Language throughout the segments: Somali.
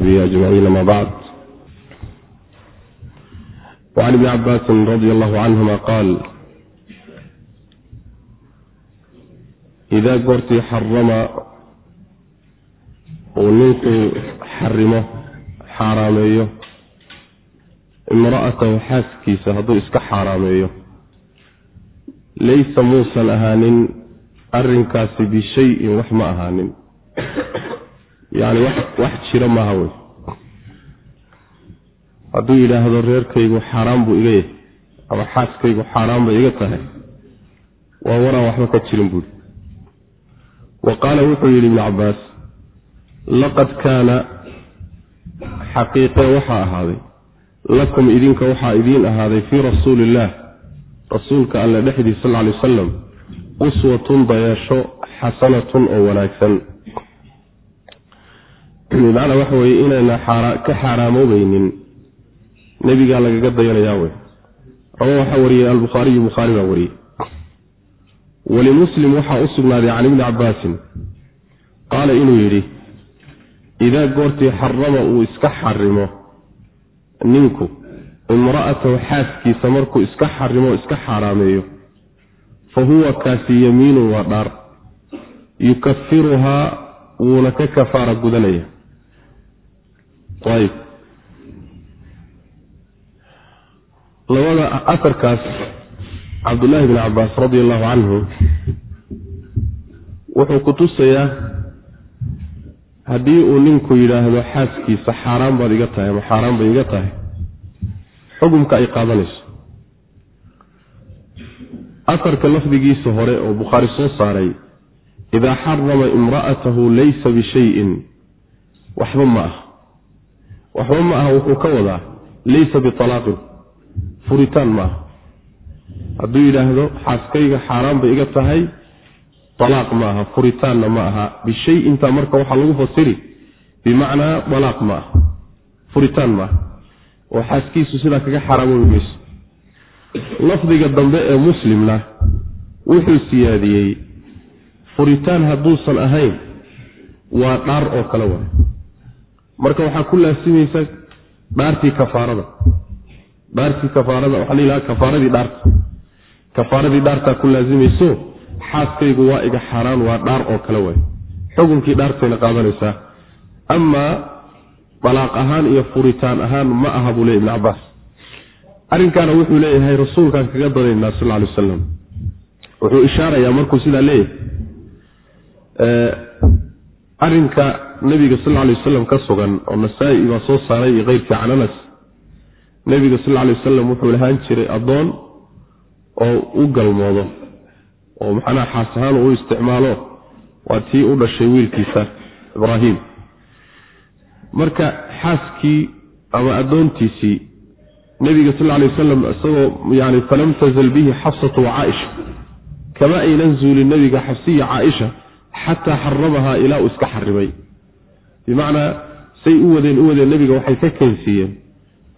وصحبه أجمعين ما بعد وعن ابن عباس رضي الله عنهما قال إذا قرتي حرم وننك حرمه حراميه imra'atahu xaaskiisa hadduu iska xaaraameeyo laysa muusan ahaanin arrinkaasi bishayin wax ma ahaanin yacni wax jira maaha wey. Hadduu yidhaahdo reerkaygu xaaraan buu iga yahay ama xaaskaygu xaaraan bay iga tahay waa waraan waxba ka jirin buuri wa qaala wuxuu yidhi ibnu cabbaas laqad kaana xaqiiqe waxaa ahaaday lakum idinka waxaa idiin ahaaday fii rasuuli illaah rasuulka alle dhexdii sal ly wasalam uswatun dayeesho xasanatun oo wanaagsan bimacnaa waxa weeye inayna ka xaaraamoobaynin nebigaa lagaga dayanayaa wey raba waxaa wariyey albukhaariyu bukhaari baa wariyey. Walimuslim waxaa u sugnaaday can ibni cabbaasin qaala inuu yidhi idaa goortii xarama uu iska xarimo ninku imra'atahu xaaskiisa markuu iska xarimo iska xaaraameeyo fa huwa kaasi yamiinun waa dhaar. Yukafiruhaa wuuna ka kafaara gudanaya ayb. Labada afarkaas cabdullaahi bn cabaas radi allahu canhu wuxuu ku tusayaa haddii uu ninku yidhaahdo xaaskiisa xaaraan baad iga tahay ama xaaraan bay iga tahay xukumka ay qaadanayso. Afarka lafdigiisa hore oo bukhaari soo saaray idaa xarama imra'atahu laysa bishayin waxba ma aha waxba ma aha wuxuu ka wadaa laysa bitalaaqin furitaan ma aha. Hadduu yidhaahdo xaaskayga xaaraan bay iga tahay alaaq ma aha furitaanna ma aha. Bishayintaa marka waxaa lagu fasiri bimacnaa alaaq ma aha furitaan ma oo xaaskiisu sidaa kaga xaaraamoobi mayso. Lafdiga dambe ee muslimna wuxuu siyaadiyey furitaan hadduusan ahayn waa dhaar oo kale waay marka waxaa ku laasimaysa dhaartii kafaarada. Dhaartii kafaarada waxaa la yidhaha kafaaradii dhaarta kafaaradii dhaartaa ku laasimayso xaaskaygu waa iga xaaraan waa dhaar oo kale waay. Xukunkii dhaartayna qaadanaysaa. Amaa dalaaq ahaan iyo furitaan ahaan ma aha buu ley ibn cabaas arrinkaana wuxuu leeyahay rasuulkaan kaga dadaynaa sal ly wasalam wuxuu ishaarayaa markuu sidaa leeyahay nebiga sal lay wasalam ka sugan oo nasaa-i baa soo saaray iyo keyrkii can anas. Nebiga sal lay wasalam wuxuu lahaan jiray addoon oo u galmoodo oo macnaha xaas ahaan uu isticmaalo waa tii u dhashay wiilkiisa ibraahim. Marka xaaskii ama addoontiisii nebiga sal lay wasalam isagoo yani falam tazal bihi xafsatu wa caaisha. Kama aynan zuulin nebiga xafsiya caaisha xataa xaramahaa ilaa uu iska xarimay bimacnaa say u wadeen u wadeen nebiga waxay ka keensiiyeen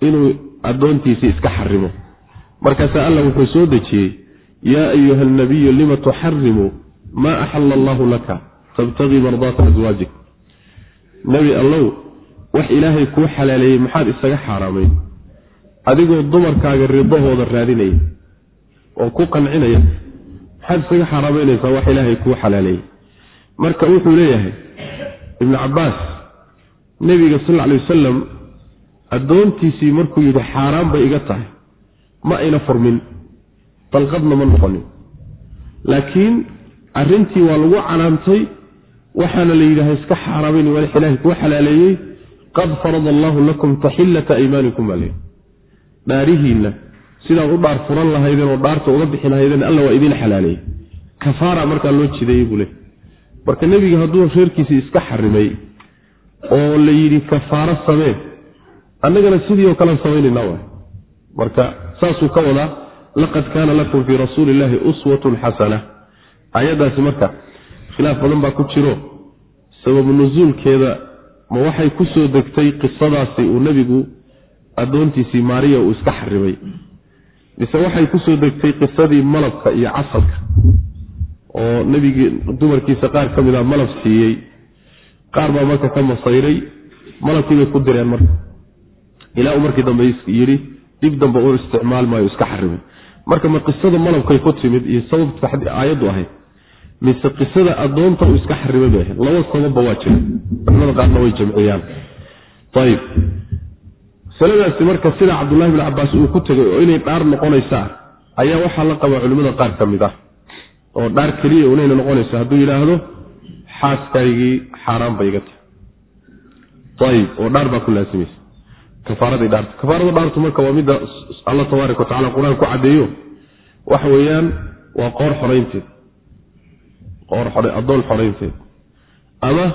inuu addoontiisii iska xarimo markaasaa alla wuxuu soo dejiyey yaa ayuha alnabiyu lima tuxarimu maa axala allahu laka tabtagii mardaata aswaajik nebi allow wax ilaahay kuu xalaaleeyey maxaad isaga xaaraamayn? Adigoo dumarkaaga ridahooda raadinaya oo ku qancinaya maxaad isaga xaaraamaynaysaa wax ilaahay kuu xalaaleeyey? Marka wuxuu leeyahay ibnu cabbaas nebiga sal lla alay wasalam addoontiisii markuu yidhi xaaraan bay iga tahay ma ayna furmin dalqadna ma noqonin. Laakiin arrintii waa lagu canaantay waxaana la yidhaha iska xaaraamayn wax ilaahay kuu xalaaleeyey qad farada allaahu lakum taxillata aymaanikum baa leeyahy dhaarihiinna sidaad u dhaar furan lahaydeen oo dhaarta uga bixi lahaydeen alla waa idiin xalaaleeyey. Kafaara markaa loo jideeyey buu leey marka nebiga hadduu reerkiisii iska xarimay oo la yidhi kafaaro samee. Annagana sidii oo kalean samaynaynaa waay marka saasuu ka wadaa laqad kaana lakum fii rasuuli illaahi uswatun xasana. Aayaddaasi marka khilaaf badan baa ku jiro. Sababu nusuulkeeda ma waxay ku soo degtay qisadaasi uu nebigu addoontiisii maariya uu iska xarimay. Mise waxay ku soo degtay qisadii malabka iyo casalka oo nebigii dumarkiisa qaar ka mid a malab siiyey. Qaar baa marka ka masayray malabkiibay ku direen marka. Ilaa uu markii dambe yidhi dib dambe uu isticmaal maayo iska xarimay marka ma qisada malabkay ku timid iyo sababta aayaddu ahayd. Mise qisada addoonta uu iska xarimay bay ahayd. Laba sababba waa jira. Culimada qaarna way jamciyaan. Ayib masaladaasi marka sida cabdullahi bn cabaas uu ku tegay oo inay dhaar noqonaysaa ayaa waxaa la qabaa culimmada qaar ka mid ah oo dhaar keliya unayna noqonaysa hadduu yidhaahdo xaaskaygii xaaraan bay iga tahay. Ayib oo dhaar baa ku laasimaysa kafaaradii dhaarta kafaarada dhaartu marka waa midda alla tabaaraka wa qur'aan ku caddeeyo waxa weeyaan waa qoor xoraynteed qoor addoon xoraynteed ama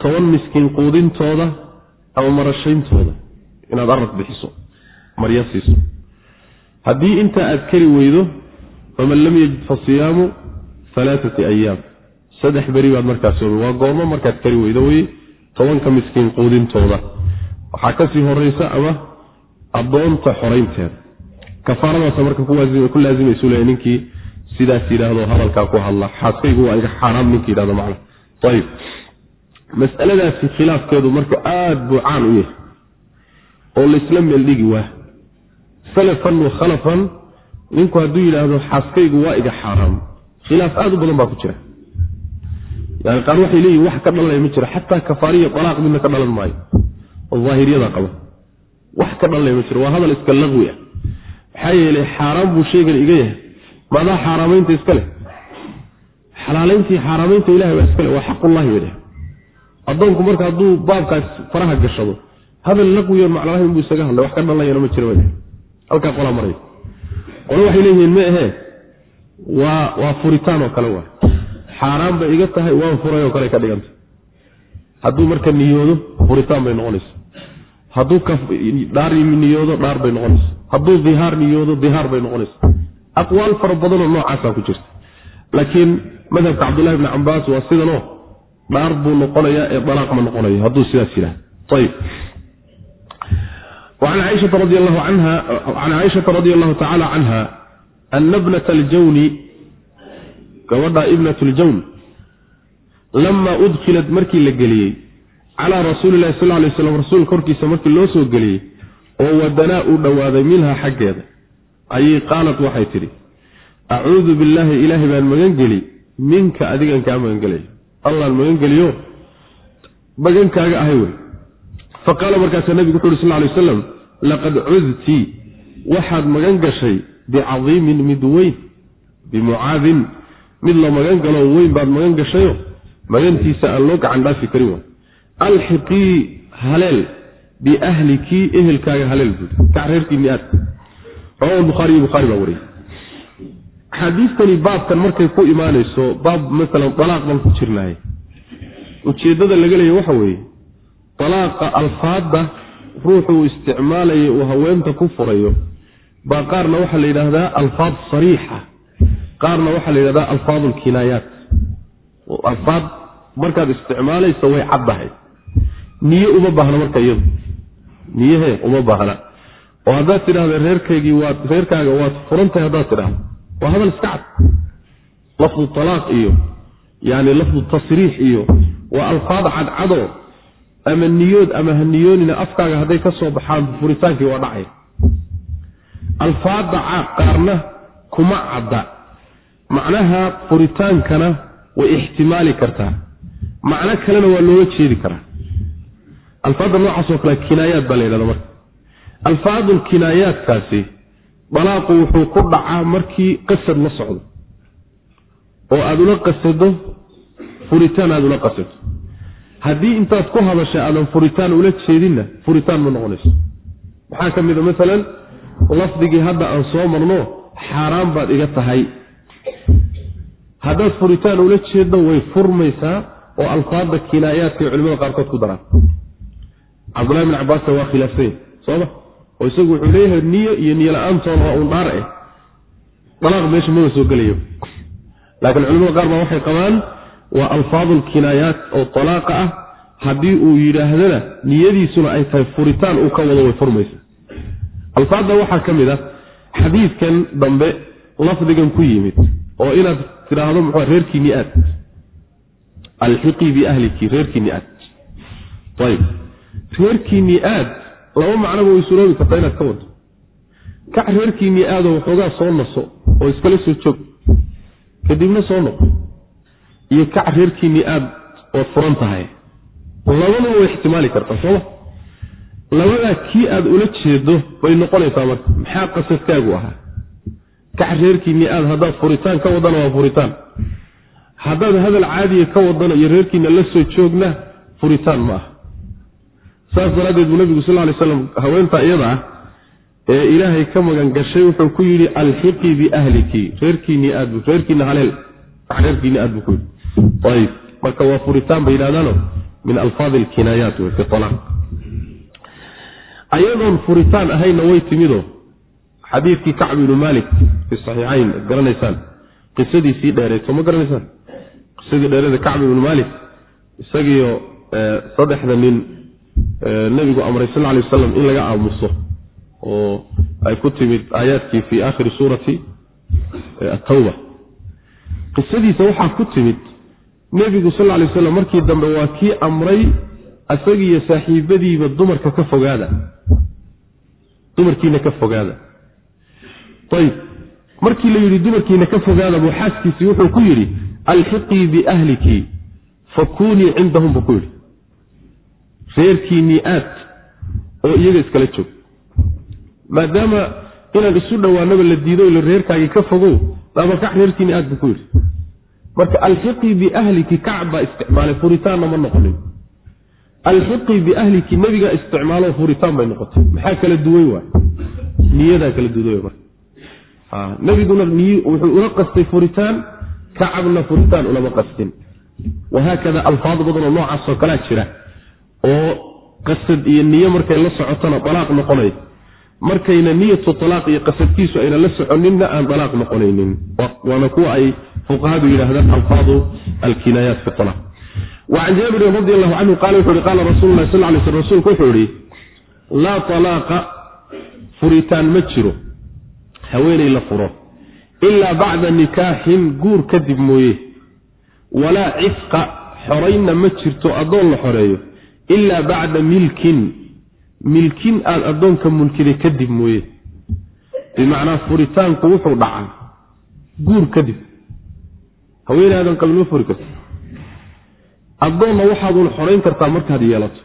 toban miskiin quudintooda ama marashayntooda inaad arag bixiso marya siiso. Haddii intaa aad kari weydo faman lam yajid fa siyaamu alaaati ayaam saddex beri baad markaas soomay waa goormo markaad kari weydo wey tobanka miskiin quudintooda. Waxaa ka sii horeysa ama addoonta xoraynteeda kafaaradaasa marka ku laazimaysu le ninkii sidaas yidhaahdo hadalkaa ku hadla. Xaaskaygu waa iga xaaraam ninka yidhahdo macna. Ayib masaladaasi khilaafkeedu marka aada buu caan u yahay oo laysla meeldhigi waa. Salafan wa khalafan ninku hadduu yidhaahdo xaaskaygu waa iga xaaraam khilaaf aada u badan baa ku jira. Yani qaar waxay leeyihiin wax ka dhalanaya ma jiro xataa kafaariya dalaaq midna ka dhalan maayo. Oo daahiriyada qaba. Wax ka dhalanaya ma jiro waa hadal iska laqwi ah. Maxaa yeelay xaaraan buu sheegan iga yahay. Maadaa xaaraamaynta iska leh. Xalaalayntii xaaraamaynta ilahay baa iska leh waa xaqullahi bay dheh addoonku marka hadduu baabkaas faraha gashado hadal laqwiyo maclalahayn buu isaga hadlay wax ka dhalanayana ma jiro bay halkaa qolaa maraya. Qole waxay leeyihiin ma ahee waa waa furitaan oo kale waa xaaraan bay iga tahay waan furay oo kale ka dhiganta hadduu marka niyoodo furitaan bay noqonaysa hadduu dhaar niyoodo dhaar bay noqonaysa hadduu dihaar niyoodo dihaar bay noqonaysa aqwaal fara badanoo noocaasaa ku jirta. Laakiin madhabka cabdullahi bni cambaas waa sidanoo dhaar buu noqonayaa ee dalaaq ma noqonayo hadduu sidaas yidhahdo ayib an caaishata radi allahu tacaala canha ana bnata aljawni gabadha ibnat ljawn lama udkilat markii la geliyey calaa rasuuli lahi sal lay slam rasuul korkiisa markii loo soo geliyey oo wadanaa uu dhowaaday minha xaggeeda. Ayay qaalat waxay tidhi acuudu billaahi ilaahay baan magangeli minka adigan kaa magangelaya allaan magangeliyo magankaaga ahay wey. Fa qaala markaasaa nebigu wuxu uhi sal lay wasalam laqad cudti waxaad magan gashay bicadiimin mid weyn bimucaadin mid la magan galo weyn baad magan gashayo magantiisa aan loo gacan dhaafi karin alxiqii haleel biahlikii ehelkaaga haleel buudi kac reerkiinni aad rawahu bukhaariyo bukhaari baa wariyey. Axaadiistani baabkan markay ku imaanayso baab masalan dalaaq baan ku jirnahay ujeeddada laga leeya waxa weeye dalaaqa alfaadda ruuxuu isticmaalaya uu haweenta ku furayo baa qaarna waxaa la yidhaahdaa alfaad sariixa qaarna waxaa la yidhahdaa alfaad alkinaayaat alfaad markaad isticmaalaysa way caddahay niye uma baahna marka iyadu. Niyahe uma baahna. Oo haddaad tidhahda reerkaygii waad reerkaaga waad furantahay haddaad tidhahdo waa hadal iska cad. Lafdu talaaq iyo yani lafdu tasriix iyo waa alfaad cadcado ama niyood ama ha niyoonina afkaaga hadday ka soo baxaan furitaankii waa dhacay alfaadda qaarna kuma cadda. Macnaha furitaankana way ixtimaali kartaa. Macno kalena waa looga jeedi karaa. Alfaadda noocaasoo kale kinaayaad baa la yidhahda marka. Alfaadul kinaayaadkaasi dalaaqu wuxuu ku dhacaa markii qasad la socdo. Oo aada ula qasado furitaan aada ula qasato haddii intaad ku hadashay aadan furitaan ula jeedinna furitaan ma noqonayso. Maxaa ka mid a masalan lafdigii hadda aan soo marno xaaraan baad iga tahay. Haddaad furitaan ula jeeddo way furmaysaa oo alfaadda kinaayaadkay culimada qaarkood ku daraan. Cabdullahi bin cabbaasna waa khilaafsanya sooma oo isagu wuxuu leeyahay niyo iyo niyo la'aantoona waa uun dhaar eh. Dalaaq meesha maba soo gelayo. Laakiin culimada qaar baa waxay qabaan waa alfaadu lkinaayaat oo talaaqa ah. Haddii uu yidhaahdana niyadiisuna ay tahay furitaan uu ka wado way furmaysa alfaadda waxaa ka mid ah xadiidkan dambe lafdigan ku yimid oo inaad tidhaahdo muxua reerkiinni aad. Alxiqii biahliki reerkiinni aad. Ayib. Reerkiinnii aad laba macnoba way suroobi kartaa inaad ka wado kac reerkiinnii aadoo waxoogaa soo naso oo iskala soo joog kadibna soo noqo. Iyo kac reerkiinnii aad ood furan tahay. Labadaba way ixtimaali kartaa sooma labadaa kii aad ula jeedo bay noqonaysaa marka. Maxaa qasadkaagu ahaa? Kac reerkiinnii aad haddaad furitaan ka wadana waa furitaan. Haddaad hadal caadiya ka wadana iyo reerkiina la soo joogna furitaan ma aha. Saas daraaddeed buu nabigu sal lay slam haweentaa iyada ah ee ilaahay ka magan gashay wuxuu ku yidhi alxiqii biahliki reerkiinii aad reerkiina haleel. Reerkiini aad buu ku yidhi. Ayib. Marka waa furitaan bay yidhahdaano min alfaadi alkinaayaat wey fi ayadoon furitaan ahayna way timido. Xadiidkii kacb ibnu malik fi saxiixayn ad garanaysaan qisadiisii dheereeto ma garanaysaan? Qisadii dheereeda kacb ibnu malik isagiio saddexda nin nebigu amray sal lay wasalam in laga aamuso oo ay ku timid aayaadkii fi aakhiri suurati atawba qisadiisa waxaa ku timid nebigu sal lay wasalam markii dambe waa kii amray isagiiyo saaxiibadiiba dumarka ka fogaada dumarkiina ka fogaada. Ayib markii la yidhi dumarkiina ka fogaada buu xaaskiisii wuxuu ku yidhi alxiqii biahliki fakunii cindahum buu ku yidhi. Reerkiinnii aad oo iyaga iskala joog. Maadaama inaan isu dhowaanaba la diido ila reerkaagii ka fogow daabakac reerkiinni aad buu ku yidhi. Marka alxiqii biahliki kac baa isticmaalay furitaanna ma noqonin alxiqii biahliki nebigaa isticmaalo furitaan bay noqotay. Maxaa kala duwan waay? Niyadaa kala duwan marka. Nabiguna wuxuu ula qastay furitaan kacabna furitaan ulama qastin. Wahaakada alfaad badanoo noocaasoo kalaa jira oo qasad iyo niyo markay la socotona dalaaq noqonay markayna niyatu alaaq iyo qasadkiisu ayna la soconinna aan dalaaq noqonaynin. Waana kuwa ay fuqahadu yidhaahdaan alfaadu alkinaayaat fi alaq wacan jaabirin radi allahu canhu qaala wuxu uhi qaala rasulu lah sal lay sl rsulku wuxuu ihi laa alaaqa furitaan ma jiro haweenay la furo ilaa bacda nikaaxin guur kadib mooye walaa cifqa xoraynna ma jirto addoon la xoreeyo ilaa bacda milkin milkin aada addoonka mulkiday kadib mooye. Bimacnaa furitaanku wuxuu dhacaa guur kadib. Haweenaadan qabin ma furi karto addoonna waxaadun xorayn kartaa markaad yeelato.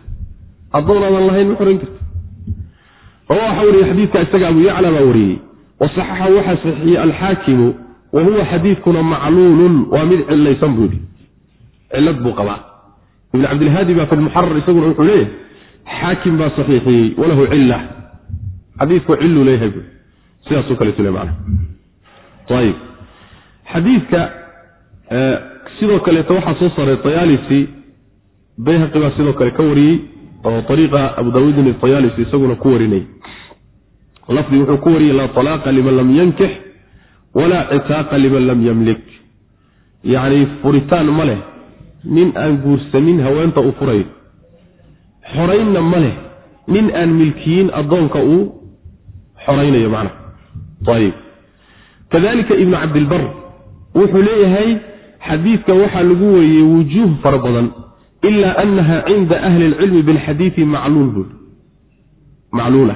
Addoon aadan lahayn ma xorayn karta oo waxaa wariyey xadiidka isaga abu yacla baa wariyey. Wasaxaxa waxaa saxiixiyey alxaakimu wa huwa xadiidkuna macluulun waa mid cilaysan buu yidhi. Cilad buu qabaa. Ibn cabdilhaadi baa fi lmuxarar isaguna wuxuu leeyahay xaakim baa saxiixiyey walahu cila xadiidku ciluu leeyahay bu sidaasoo kaleetu le macna ayib xadiidka sidoo kaleeto waxaa soo saaray tayaalisi. Bayhaqi baa sidoo kale ka wariyey oo ariiqa abu daawuudin atayaalisi isaguna ku warinay. Lafdi wuxuu ku wariyey laa talaaqa liman lam yankix walaa citaaqa liman lam yamlik. Yacni furitaan ma leh. Nin aan guursanin haweenta uu furayo xoraynna ma leh. Nin aan milkiyin addoonka uu xoraynayo macnaha ayib kadalika ibnu cabdilbar wuxuu leeyahay xadiidka waxaa lagu wariyey wujuuh fara badan ila anaha cinda ahli lcilmi bilxadiidi macluul bul macluula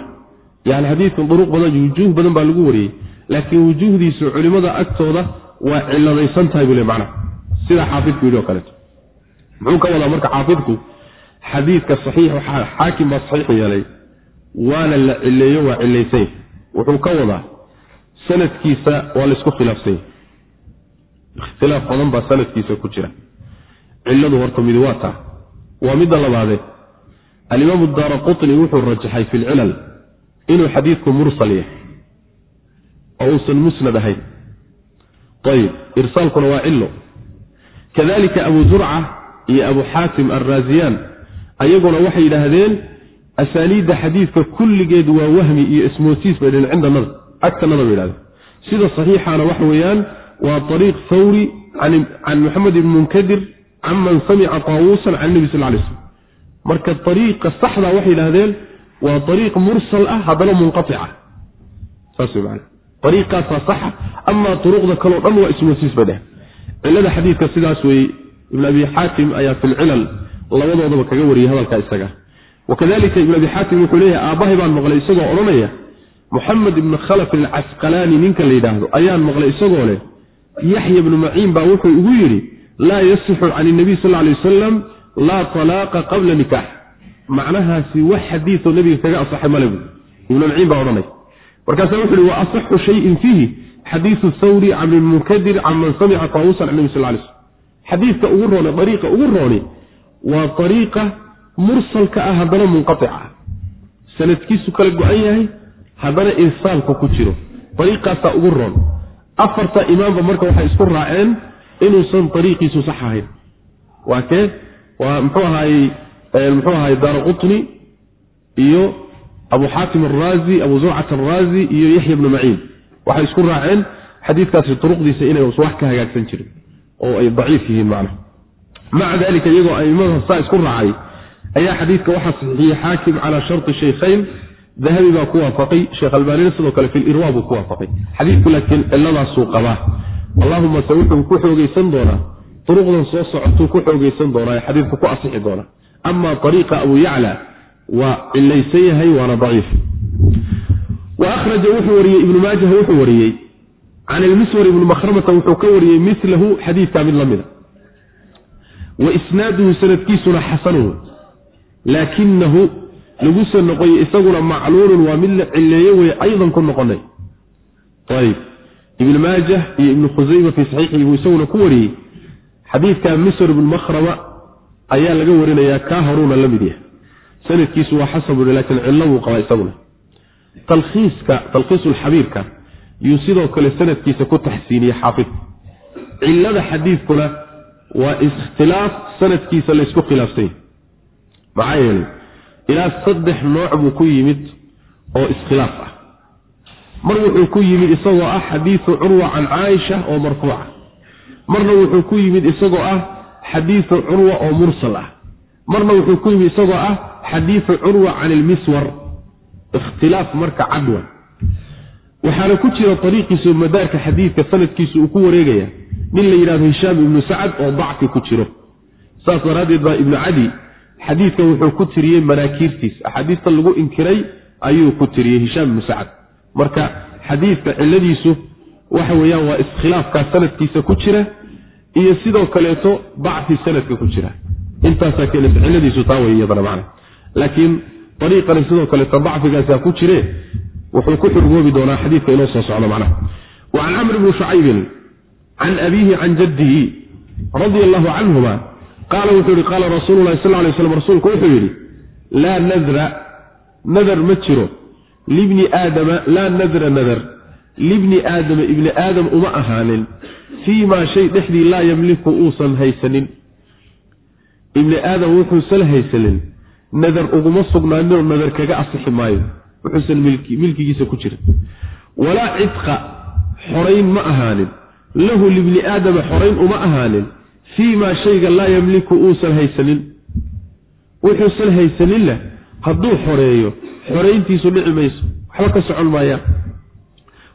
yani xadiidkan duruq badan wujuuh badan baa lagu wariyey laakiin wujuuhdiisu culimmada agtooda waa ciladaysan tahay buu le macnaha sida xaafidku yidhi oo kaleeto muxuu ka wadaa marka xaafidku xadiidka saxiix xaakim baa saxiix yeelay waana la cileeyo waa cilaysany wuxuu ka wadaa sanadkiisa waa laysku khilaafsanya ikhtilaaf badan baa sanadkiisa ku jira. Ciladu horta midi waa taa. Waa midda labaadee alimaamu daara qutni wuxuu rajaxay fi lcilal inuu xadiidku mursal yahay oo uusan musnad ahayn. Ayib irsaalkuna waa cilo kadalika abu zurca iyo abu xaatim alraasiyaan ayaguna waxay yidhaahdeen asaaniidda xadiidka kulligeed waa wahmi iyo ismoosiis bay dhaheen cinda nadar agtanada bay yidhahdeen. Sida saxiixana waxa weeyaan waa ariiq thawri can maxamed ibni munkadir canman samica taawuusan can nebi sal lay slm marka ariiqa saxda waxay yidhahdeen waa ariiq mursal ah haddana munqaica saas wey maana ariiqaasaa saxa amaa turuqda kaleo dhan waa dheheen cilada xadiidka sidaas weeye ibn abi xaatim ayaa fi lcilal labadoodaba kaga wariyey hadalka isaga. Wakadalika ibn abi xaatim wuxuu leeyahay aabbahay baan maqlay isagoo odhanaya muxamed ibnu khalaf alcasqalaani ninka la yidhaahdo ayaan maqlay isagoo leh yaxya ibnu maciin baa wuxuu igu yidhi laa yasixu can inabiy sal lay wasalam laa talaaqa qabla nikaax macnahaasi wax xadiioo nebiga kaga asaxay male bu ibnu maciin baa odhanay. Markaasa wuxu uhi wa shayin fiihi. Xadiiu thawri can ibn munkadir can man samica taawusan can nebi sal lay slm xadiidka ugu roone ariiqa ugu rooni waa ariiqa mursalka ah haddana munqaic ah. Sanadkiisu kala go-an yahay haddana irsaalku ku jiro. Ariiqaasaa ugu roon afarta imaamba marka waxay isku raaceen inuusan ariiqiisu sax ahayn. Waa kee? Waa mxuu ahaayey muxuu ahaay daara iyo abu xaatim araazi abu zurcat araazi iyo yaxya bnu maciin waxay isku raaceen xadiidkaasi turuqdiisa inay wax ka hagaagsan jirin oo ay daciif yihiin macnaha. Maca dalika iyagoo aimada saa isku raacay ayaa xadiidka waxaa saxiixiyey xaakim calaa sharti shaykhayn dahabi baa ku waafaqay sheekh albaanina sidoo kale filirwa buu ku waafaqay. Xadiidku laakiin ciladaasuu qabaa. Allahuma se wuxuu ku xoogeysan doonaa duruqdan soo socotuu ku xoogeysan doonaa ee xadiidku ku asixi doonaa. Ama ariiqa abu yacla waa cilaysan yahay waana daciif. Wuxuu wariyey ibnu maajah wuxuu wariyey. Can ilmiswar ibni makhramata wuxuu ka wariyey milahu xadiidka mid la mida. Wa isnaaduhu sanadkiisuna xasanun laakinahu lagu soo noqoyey isaguna macluulun waa mid la cileeye wey aydan ku noqonay. Ayb ibn maajah iyo ibnu khusayma fii saxiixii buu isaguna ku wariyey. Xadiidka misr ibn makhrama ayaa laga warinayaa kaa horuuna la mid yahay. Sanadkiisu waa xasan bui lakiin cillo buu qabaa isaguna. Talkhiiska talkhiisulxabiirka yuu sidoo kale sanadkiisa ku taxsiiniyey xaafid. Cilada xadiidkuna waa ikhtilaaf sanadkiisa laysku khilaafsany maxaa yeelay ilaa saddex nooc buu ku yimid oo iskhilaaf ah. Mar wuxuu ku yimid isagoo ah xadiidu curwa can caaisha oo marfuuca marna wuxuu ku yimid isagoo ah xadiidu curwa oo mursal ah. Marna wuxuu ku yimid isagoo ah xadiidu curwa can ilmiswar ikhtilaaf marka cadwa waxaana ku jira ariiqiisu madaarka xadiidka sanadkiisu uu ku wareegaya nin la yidhahdo hishaam ibnu sacad oo dacfi ku jiro. Saas daraaddeed baa ibnu cadi xadiidkan wuxuu ku tiriyey manaakiirtiis axaadiista lagu inkiray ayuu ku tiriyey hishaam ibnu sacad. Marka xadiidka ciladiisu waxa weeyaan waa iskhilaafkaa sanadkiisa ku jira iyo sidoo kaleeto dacfi sanadka ku jira. Intaasaa keenaysa ciladiisu taa wey iyadana macna. Laakiin ariiqani sidoo kaleeto dacfigaasa ku jire wuxuu ku xurgoobi doonaa xadiidka inoo soo socdo macnaha wa can camr bni shucaybin can abiihi can jaddihi radia allahu canhuma qaala wuxuu yihi qaala rasuulu lahi sal lay slam rasuulku wuxuu yidhi laa nadra nadar ma jiro. Libni aadama laa nadra nadar. Libni aadama ibni aadam uma ahaanin. Fii maa shay dhexdii laa yamliku uusan haysanin. Ibni aadam wuxuusan haysanin nadar uguma sugnaaninoo nadar kaga asixi maayo. Wuxuusan milkigiisa ku jirin walaa cidqa xorayn ma ahaanin. Lahu libni aadama xorayn uma ahaanin fii shayga laa yamliku uusan haysanin wuxuusan haysaninna hadduu xoreeyo xorayntiisu dhici mayso waxba ka socon maayaan.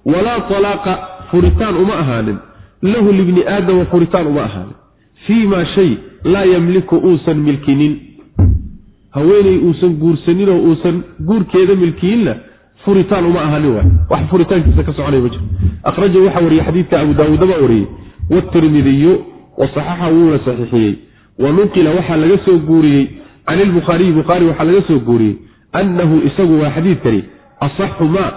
Walaa talaaqa furitaan uma ahaanin. Lahu libni aadama furitaan uma ahaanin. Fii maa shay laa yamliku uusan milkinin. Haweeney uusan guursaninoo uusan guurkeeda milkiyinna furitaan uma ahaanin waay. Wax furitaankiisa ka soconaya ma jiro akhraja waxaa wariyey xadiidka abu daawuuda baa wariyey watirmidiyu wasaxaxa wuuna saxiixiyey. Wa nuqila waxaa laga soo guuriyey can ilbukhaariyi bukhaari waxaa laga soo guuriyey annahu isagu waa xadiidkani asaxu maa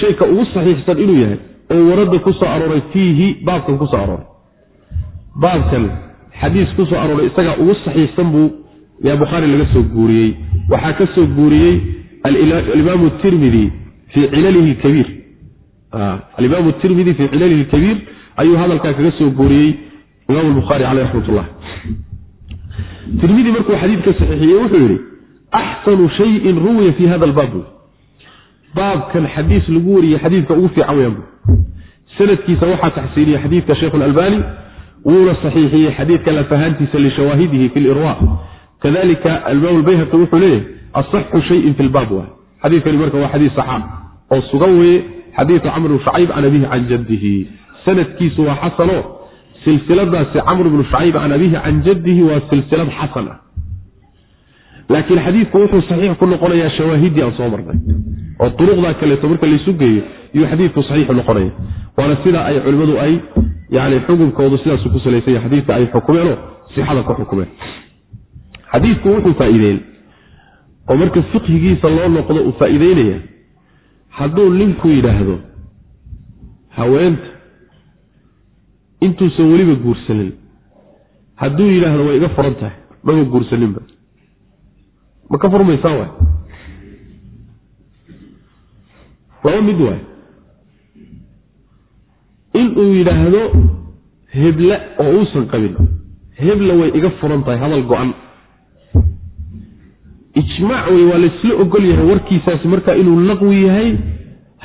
shayka ugu saxiixsan inuu yahay oo warada ku soo arooray fiihi baabkan ku soo arooray. Baabkan xadiis ku soo arooray isagaa ugu saxiixsan buu yaa bukhaari laga soo guuriyey. Waxaa ka soo guuriyey alimaamu tirmidi fii cilalihi kabiir alimaamu tirmidi fii cilalihi lkabiir ayuu hadalkaa kaga soo guuriyey tirmidi markuu xadiidka saxiixiyey wuxuu yidhi axsanu shayin ruwiya fi hada albaab. Baabkan xadiis lagu wariyey xadiidka ugu fiican weyaan bu sanadkiisa waxaa taxsiiniyey xadiidka sheikh albani wuuna saxiixiyey xadiidka lafahaantiisa lishawaahidihi fi lirwa kadalika alimaam albayhaqi wuxuu leeyahay asaxu shayin fi lbaab waay xadiidkani marka waa xadiis saxa oo sugan weeye xadiidu camr shacayb can abihi can jaddihi. Sanadkiisu waa xasano silsiladaasi camr bnu shacayb can abihi can jaddihi waa silsilad xasan ah. Laakiin xadiidku wuxuu saxiix ku noqonayaa shawaahiddii aan soo marnay oo duruqdaa kaleeto marka laysu geeyo yuu xadiidku saxiixu noqonaya. Waana sidaa ay culimmadu ay yani xukunkoodu sidaasu ku salaysanya xadiidka ay xukumeenoo sixada ku xukumeen. Xadiidku wuxuu faa'iideyn oo marka fiqhigiisa loo noqdo uu faa'iideynaya hadduu ninku yidhaahdo haweenta intuusan weliba guursanin. Hadduu yidhaahdo way iga furan tahay maba guursaninba. Ma ka furmaysaa waay? Laba mid waay. Inuu yidhaahdo heble oo uusan qabin hebla way iga furan tahay hadal go-an. Ijmaac wey waa laysla ogol yahay warkiisaasi marka inuu laqwi yahay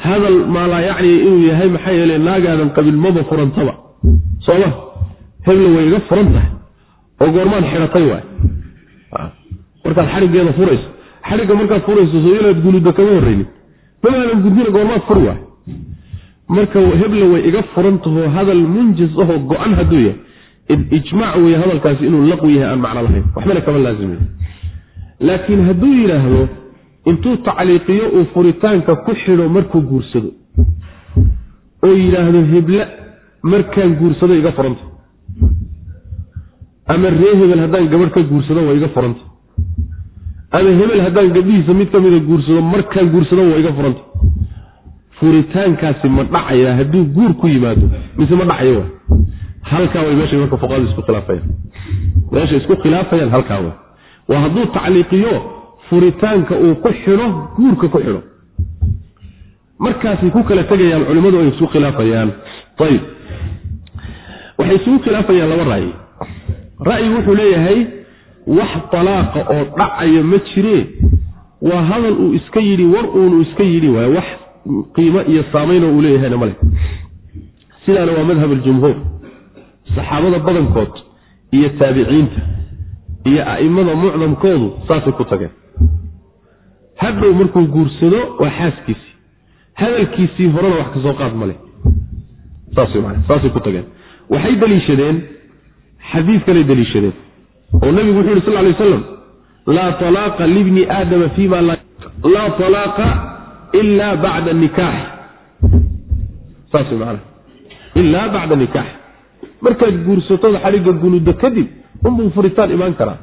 hadal maalaa yacni inuu yahay maxaa yeele naagaadan qabin maba furantaba sooma hebla way iga furan tahay. Oo goormaan xidhatay waay. Markaad xadhiggeeda furayso. Xadhigga markaad furayso soo inaad kama horreynin. Mamaadan gudbina goormaad fur waay. Marka hebla way iga furan tahoo hadal munjis ahoo go-an hadduu yahay. Ijmaac weeye hadalkaasi inuu laqwi yahay aan macno lahayn. Waxbana kama laazimay laakiin hadduu yidhaahdo intuu tacliiqiyo uu furitaanka ku xidho markuu guursado oo yidhaahdo hebla markaan guursado iga furanta ama ree hebel haddaan gabadh ka guursado waa iga furanta ama hebel haddaan gabdhihiisa mid ka mida guursado markaan guursado waa iga furanta furitaankaasi ma dhacaya hadduu guur ku yimaado mise ma dhacayo halkaa way meeshay marka fuqahadu isku khilaafayaan. Meeshay isku khilaafayaan halkaa way waa hadduu tacliiqiyo furitaanka uu ku xidho guurka ku xidho. Markaasay ku kala tegayaan culimmadu ay isku khilaafayaan. Ayib waxay isugu khilaafayaan laba ra'yi. Ra'yi wuxuu leeyahay wax talaaqa oo dhacaya ma jiree waa hadal uu iska yidhi war uunu iska yidhi waayo. Wax qiimo iyo saamaynoo uu leeyahayna male sidaana waa madhab aljumhuur. Saxaabada badankood iyo taabiciinta iyo a'immada mucdamkoodu saasay ku tageen. Hadhow markuu guursado waa xaaskiisii. Hadalkiisii horena wax ka soo qaad ma leh. Saasay ku tageen waxay daliishadeen xadiid kaley daliishadeen. Oo nabigu wuxu yhi sal lay aslam laa talaaqa libni aadama fima laa talaaqa ila bacda nikaax saas man ilaa bacda nikaax markaad guursatoda xadhigga gunuda kadib unbuu furitaan imaan karaa.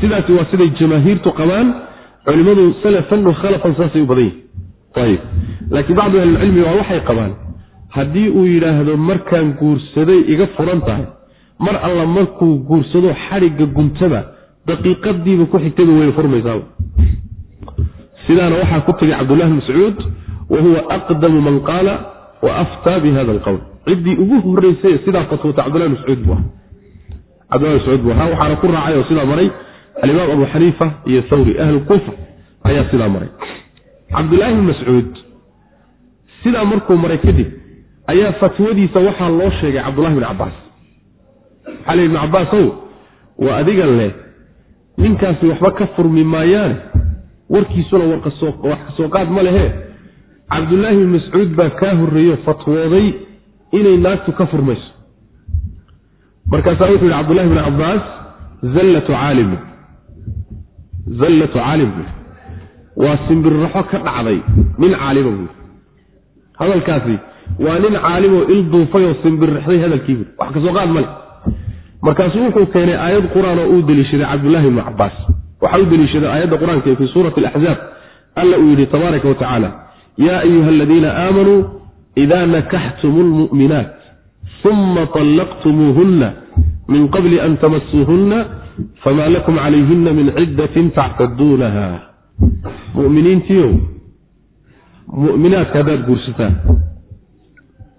Sidaasi waa siday jamaahiirtu qabaan culimmadu salafan wa khalafan saasay u badan yihiin ayib laakiin bacdu ahlilcilmi waa waxay qabaan haddii uu yidhaahdo markaan guursaday iga furan tahay. Mar alla markuu guursado xadhigga guntaba daqiiqadiiba ku xigtayba way furmaysaaba sidaana waxaa ku tegay cabdullahi mascuud wa huwa aqdamu man qaala wa aftaa bi hada alqowl ciddii ugu horeysay sidaa fatwata cabdullahi mascuud bu cabdullahi mascuud bu ahaa. Waxaana ku raacay oo sidaa maray alimaam abu xaniifa iyo thawri ahlu kuufa ayaa sidaa maray. Cabdullaahi mascuud sidaa markuu maray kadib ayaa fatwadiisa waxaa loo sheegay cabdullahi bn cabaas waxaa la yidhi ibn cabaasow waa adiga leh ninkaasi waxba ka furmi maayaane warkiisuna wax ka soo qaad ma lehe. Cabdullaahi bn mascuud baa kaa horreeyo fatwooday inay naagtu ka furmayso. Markaasaa wuxuu yidhi cabdullahi bn cabaas zallatu caalimin zallatu caalim. Waa simbirraxo ka dhacday nin caalima buui hadalkaasi waa nin caalimoo il duufay oo simbirraxday hadalkii wax ka soo qaad male. Markaasuu wuxuu keenay aayad qur'aan oo uu deliishaday cabdullaahi bnu cabaas waxaa u deliishaday aayadda qur'aanka fii suurati alaxzaab alla uu yidhi tabaaraka wa tacaala yaa ayuha aladiina aamanuu idaa nakaxtumu lmu'minaat uma طallaqtumuuhunna min qabli an tamasuuhunna famaa lakum calayhina min ciddatin tactaduunaha muminiintiiow muminaadka haddaad guursataan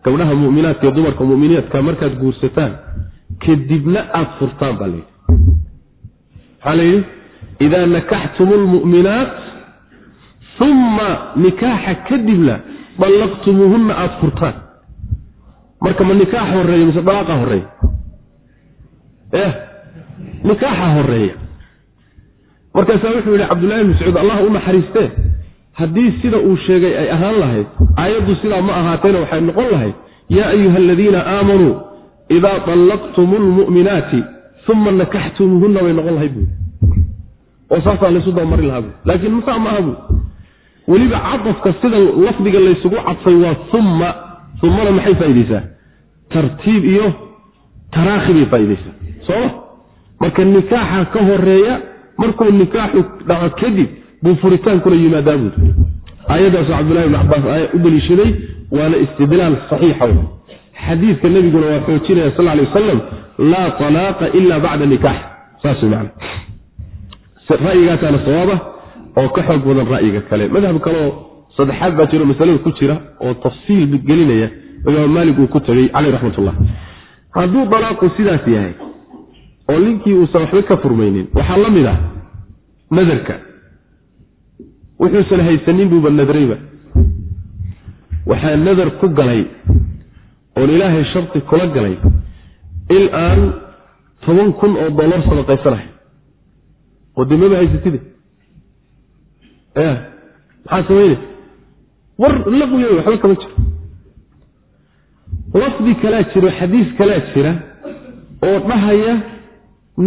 gabdhaha muminaadka dumarka muminiadka markaad guursataan kadibna aada furtaan baa layidhi maxaa la yidhi idaa nakaxtumu lmu'minaat uma nikaaxa kadibna dallaqtumuuhunna aada furtaan. Marka ma nikaaxa horreeya mise dalaaqa horreeya eh nikaaxa horreeya markaasaa wuxuu yidhi cabdullahi bn mascuud allah u naxariistee haddii sida uu sheegay ay ahaan lahayd aayaddu sidaa ma ahaatayna waxay noqon lahayd yaa ayuha aladiina aamanuu idaa dallaqtumu lmu'minaati uma nakaxtumuuhunna bay noqon lahayd buui oo saasaa laysu dabamarin lahaa bu laakiin masaa maaha bu weliba cadafka sida lafdiga laysugu cadfay waa umma ummana maxay faaideysaa tartiib iyo taraakhi bay faaideysaa sooma marka nikaaxa ka horreeya markuu nikaaxu dhaco kadib buu furitaankuna yimaadaa buuri aayadaasu cabdullahi ibn cabaas u daliishaday waana istidlaal saxiixa w xadiidka nebiguna waa xoojinaya sal lay wasalam laa talaaqa ila bacda nikaax. Saas man ra'yigaasaana sawaaba oo ka xoog badan ra'yiga kale. Madhab kaleoo saddexaad baa jiro masalada ku jira oo tafsiil gelinaya imaam maalik uu ku tegey caleyh raxmatullah. Hadduu dalaaqu sidaas yahay oo ninkii uusan waxba ka furmaynin waxaa la mid ah nadarka wuxuusan haysanin buuba nadrayba waxaa nadar ku galay oon ilaahay sharti kula galay in aan toban kun oo dollar sadaqaysanahay. Oo dee maba haysatide ya maxaa samaynaysa war laqwiya waxba kama jiro. Lafdi kalaa jiro xadiis kalaa jira oo dhahaya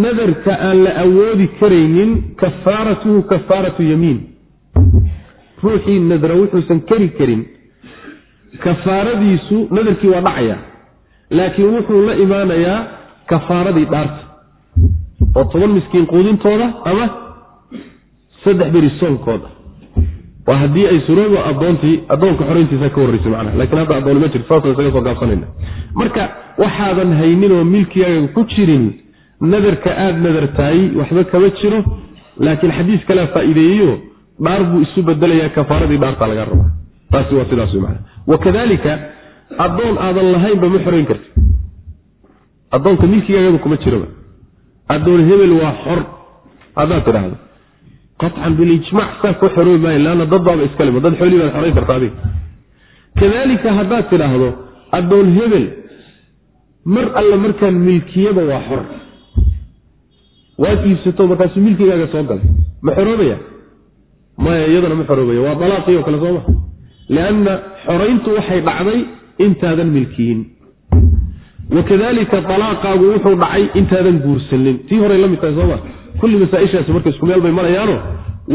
nadarka aan la awoodi karaynin kafaaratuhu kafaaratu yamiin ruuxii nadra wuxuusan kari karin. Kafaaradiisu nadarkii waa dhacaya laakiin wuxuu la imaanayaa kafaaradii dhaarta oo toban miskiin quudintooda ama saddex beri soonkooda. Waa haddii ay surooba adoontii addoonka xorayntiisa ka horreysa macnaha. Lakiin hadda addooni ma jirto saasaan isaga soo gaabsanayna. Marka waxaadan haynin oo milkigaaga ku jirin nadarka aada nadartaay waxba kama jiro laakiin xadiis kalea faa'iideeyeyo dhaar buu isu bedelayaa kafaaradii dhaartaa laga rabaa taasi waa sidaas man wakadalika addoon aadan lahaynba ma xorayn karti addoonka milkigaagaba kuma jiraba. Addoon hebel waa xor. Haddaad tidhaahdo qaطcan bilijmac saa ku xoroobi maayo leanna dad baaba iskalema dad xoolii baad xorayn karta adiga. Kadalika haddaad tidhaahdo addoon hebel mar alle markaan milkiyaba waa xor. Waad iibsato markaasuu milkigaaga soo galay. Ma xoroobaya maya iyadana ma xoroobaya waa dalaaqii kale sooma lianna xorayntu waxay dhacday intaadan milkiyin wakadalika dalaaqaagu wuxuu dhacay intaadan guursanin. Tii horay la tahay sooma kulli masaaishaasi marka isku meel bay marayaano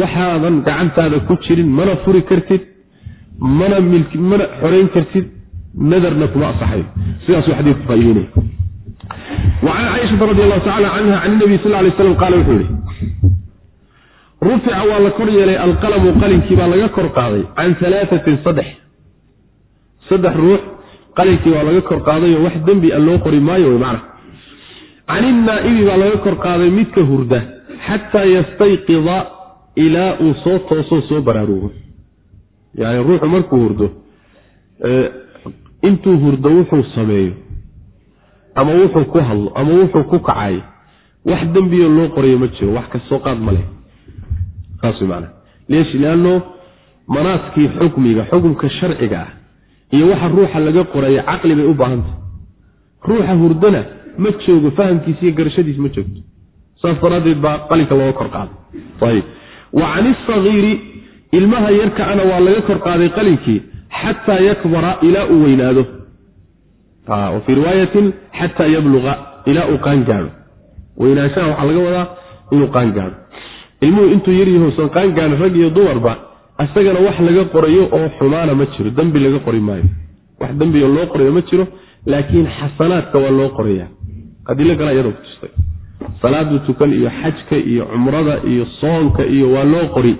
waxaadan gacantaada ku jirin mana furi kartid mana mana xorayn kartid nadarna kuma asaxayo sidaasuu xadiiku faa'ideynaya wacan caaishata radi allahu tacala canha can nabiy sal lay slam qaala wuxuu yihi rufica waa la kor yeelay alqalamu qalinkii baa laga kor qaaday can alaaatin saddex. Saddex ruux qalinkii baa laga kor qaadayoo wax dembi a loo qori maayo wy can innaa'ibi baa laga kor qaaday midka hurda xataa yastayqida ilaa uu soo toosoo soo baraarugo. Yani ruuxu markuu hurdo intuu hurdo wuxuu sameeyo ama wuxuu ku hadlo ama wuxuu ku kacayo wax dembiyo loo qorayo ma jiro wax ka soo qaad ma leh leanno manaaskii xukmiga xukumka sharciga ah iyo waxa ruuxa laga qorayo caqli bay u baahantah ruuxa hurdana ma joogo fahamkiisa iyo garashadiis ma joogto. Saas daraaddeed baa qalinka looga kor qaaday. Wa can isagiiri ilmaha yarka ana waa laga kor qaaday qalinkii xataa yakbara ilaa uu weynaado. Wa fii riwaayatin xataa yabluqa ilaa uu qaan gaadho weynaanshaha waxaa laga wadaa inuu qaan gaadho ilmuhu intuu yaryahuusan qaan gaadhin rag iyo dumarba isagana wax laga qorayo oo xumaana ma jiro dembi laga qori maayo. Wax dembiga loo qorayo ma jiro laakiin xasanaadka waa loo qoraya adilo kale iyadoo kutustay salaadu tukan iyo xajka iyo cumrada iyo soonka iyo waa loo qori.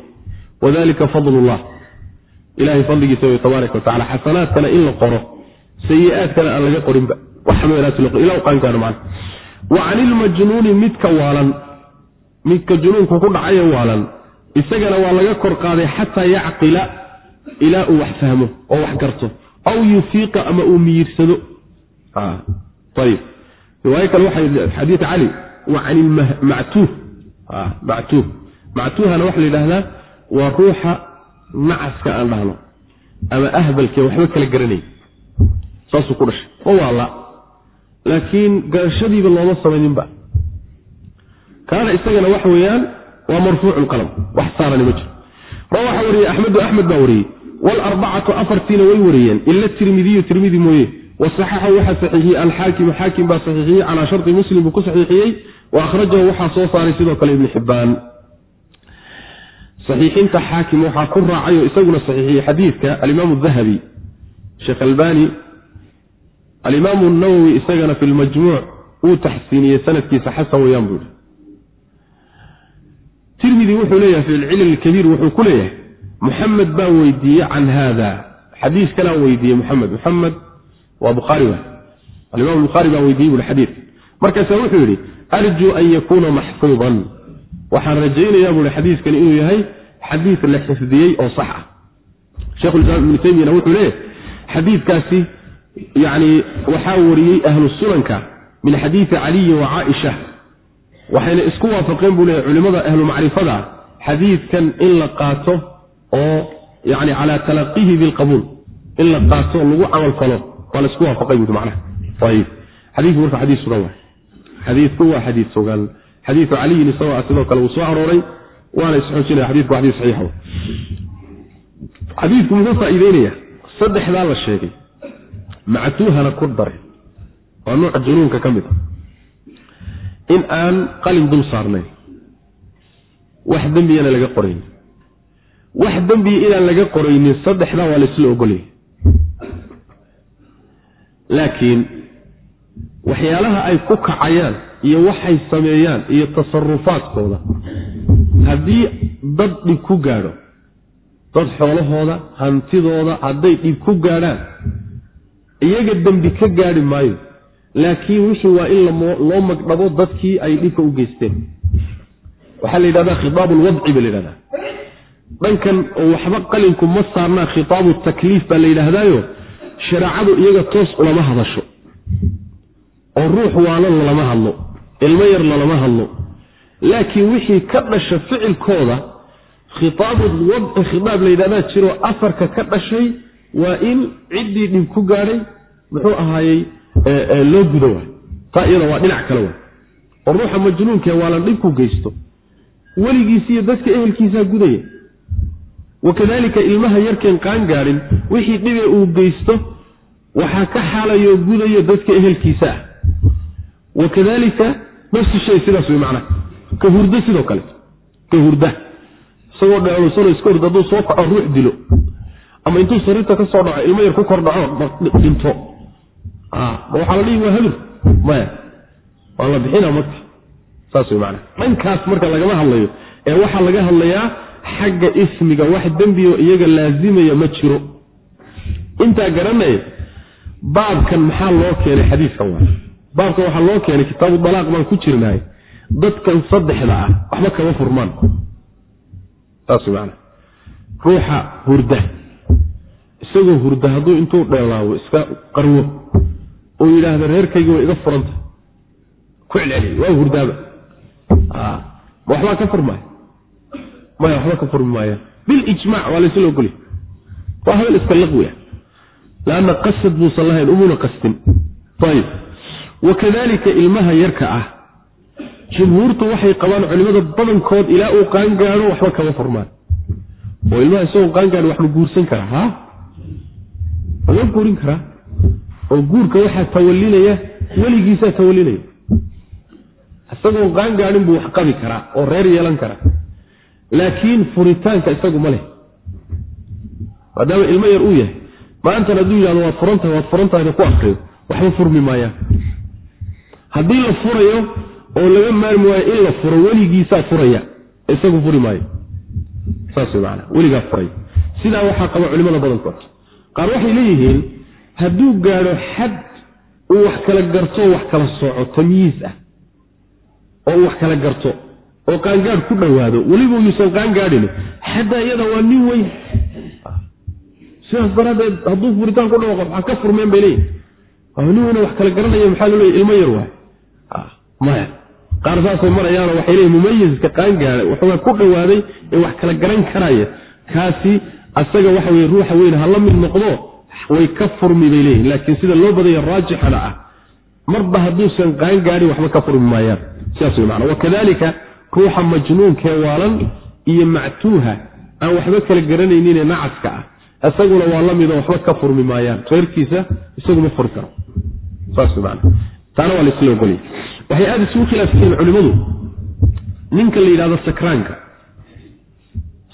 Wadalika fadlullah. Ilahay fadligiisa wey tabaaraka watacala xasanaadkana in la qoro sayi-aadkana aan laga qorinba. Ila qaangaadho man wa can ilmajnuuni midka waalan midka junuunku ku dhacayo waalan. Isagana waa laga kor qaaday xataa yacqila ilaa uu wax fahmo oo wax garto. Aw yufiiqa ama uu miyirsado riwaayo kale waxay xadiid cali wa can ilmactuuh mactuuh mactuuhana waxaa la yidhahdaa waa ruuxa nacaska aan dhahno ama ahbalkee waxba kala garanay saasuu ku dhashay. Ma waala. Laakiin garashadiiba looma samayninba kaana isagana waxa weeyaan waa marfuucu lqalam wax saarani ma jiro. Ma waxaa wariyey axmedu axmed baa wariyey waalarbacatu afartiina way wariyeen ila tirmidiyu tirmidi mooye wasaxaxahu waxaa saxiixiyey alxaakimu xaakim baa saxiixiyey calaa sharti muslim buu ku saxiixiyey wa akhrajahu waxaa soo saaray sidoo kale ibni xibbaan saxiixinta xaakim waxaa ku raacay oo isaguna saxiixiyey xadiidka alimaamu dahabi sheekh albani alimaamu nawowi isagana fi lmajmuuc uu taxsiiniyey sanadkiisa xasan weyaan buu yihi tirmidi wuxuu leeyahay fi lcilal kabiir wuxuu ku leeyahay muxamed baa weydiiyey can haada xadiis kalaan weydiiyey muxamed muxamed waa bukhaari wa alimaam bukhaari baa weydiiyey bui xadiidka markaasaa wuxuu yidhi arjuu an yakuuna maxfuudan waxaan rajaynayaa buui xadiiskani inuu yahay xadiid la xifdiyey oo sax ah. Shekhulislaam ibnu taymiyana wuxuu leeyahay xadiidkaasi yani waxaa wariyey ahlu min xadiidi caliyin wa caaisha waxayna isku waafaqeen buu leeyahy culimmada ahlu macrifada xadiidkan in la qaato oo yani calaa talaqihi bilqabuul in la qaato lagu camal falo waa la isku waafaqay buui macnaha. Ayib xadiiku marka xadiis sugan waay. Xadiidku waa xadiid sugan. Xadiidu caliyin isagoo sidoo kale uu soo arooray waana isxoojinaya xadiku waa xadii saxiixa xadiidku muxuu faa'iideynaya saddexdaa la sheegay. Mactuuhana ku dare waa nuuc junuunka ka mid a in aan qalin dul saarnayn wax dembiyana laga qoraynin wax dembiya inaan laga qoraynin saddexdaa waa laysla ogolaya laakiin waxyaalaha ay ku kacayaan iyo waxay sameeyaan iyo tasarufaadkooda haddii dad dhib ku gaadho dad xoolahooda hantidooda hadday dhib ku gaadhaan iyaga dembi ka gaadhi maayo laakiin wixii waa in loo magdhabo dadkii ay dhibka u geysteen. Waxaa la yidhahdaa khitaab lwadci ba la yidhahdaa. Dhankan oo waxba qalinku ma saarnaa khitaabu takliif baa la yidhaahdaayo shareecadu iyaga toos ulama hadasho. Oo ruux waana lalama hadlo ilmo yar lalama hadlo. Laakiin wixii ka dhasha ficilkooda khitaabulwadci khitaab la yidhahdaa jiroo afarka ka dhashay waa in ciddii dhib ku gaadhay muxuu ahaayey loo gudo waay. Taa iyada waa dhinac kale waay. Oo ruuxa majnuunkae waalan dhibku geysto. Weligiisiiyo dadka ehelkiisaa gudaya. Wakadalika ilmaha yarkeen qaan gaadhin wixii dhibe uu geysto waxaa ka xaalayo gudayo dadka ehelkiisa ah. Wakadalika nafsi shay sidaas wey macnaha. Ka hurdo sidoo kale. Ka hurda. Isagoo dheelusano iska hurda hadduu soo kaco ruux dilo. Ama intuu sariirta ka soo dhaco ilmo yar ku kor dhaco dhinto waxaa la dhihi waa hadur maya. Waa la bixina marka. Saas wey macnaha. Dhankaas marka lagama hadlayo. Ee waxaa laga hadlayaa xagga ismiga wax dembiyo iyaga laazimaya ma jiro. Intaa garanaya baabkan maxaa loo keenay xadiiskan waa baabkan waxaa loo keenay kitaabu dalaaq baan ku jirnahay dadkan saddexda ah waxba kama furmaan. Saas mana ruuxa hurda. Isagoo hurda hadduu intuu dheelaawo iska qarwo oo yidhaahda reerkaygi way iga furanta ku celceliy waa hurdaaba. Ma waxbaa ka furmaaya maya waxba ka furmi maayaan bilijmac waa laysla ogolya waa hadal iska laqwiya lanna qasad buusan lahayn umuna qastin ayib wakadalika ilmaha yarka ah jumhuurtu waxay qabaan culimada badankood ilaa uu qaan gaadho waxba kama furmaan oo ilmaha isagoo qaan gaadho wax ma guursan karaa ha? Ma guurin karaa oo guurka waxaa tawalinaya weligiisaa tawalinaya isagoon qaan gaadhin buu wax qabi karaa oo reer yeelan karaa laakiin furitaanka isagu ma leh. Maadaama ilmo yar uu yahay maantan hadduu yidhahdo waad furantahay waad furantahay ku akriyo waxba furmi maayaan. Haddii la furayo oo laga maarmi waayo in la furo weligiisaa furaya isagu furi maayo. Saas way macanaa weligaa furaya. Sidaa waxaa qaba culimada badankood qaar waxay leeyihiin hadduu gaadho xad uu wax kala garto wax kala sooco tamyiis ah oo uu wax kala garto oo qaangaadh ku dhowaado weliba yuusan qaangaadhin xadda iyada waa nin weyn. Sidaas daraaddeed hadduu furitaan ku dhawaaqo waxaa ka furmeen bay leeyihiin waa nin weyna wax kala garanaya maxaa loo ilmo yar waay. Maya. Qaar saasay marayaano waxay leeyihiin mumayiska qaangaada waxoogaa ku dhowaaday ee wax kala garan karaya. Kaasi asaga waxa weye ruuxa weyn ha la mid noqdo way ka furmi bay leeyihiin laakiin sida loo badaya raajixana ah marba hadduusan qaangaadhin waxba ka furmi maayaan. Sidaas wey macana wakadalika ruuxa majnuunkee waalan iyo mactuuha aan waxba kala garanayninee nacaska ah isaguna waa la midoo waxba ka furmi maayaan. Reerkiisa isagu ma furi karo. Saas man taana waa laisla ogolya waxay aada isugu khilaafsiiyeen culimmadu ninka la yidhahdo sakraanka.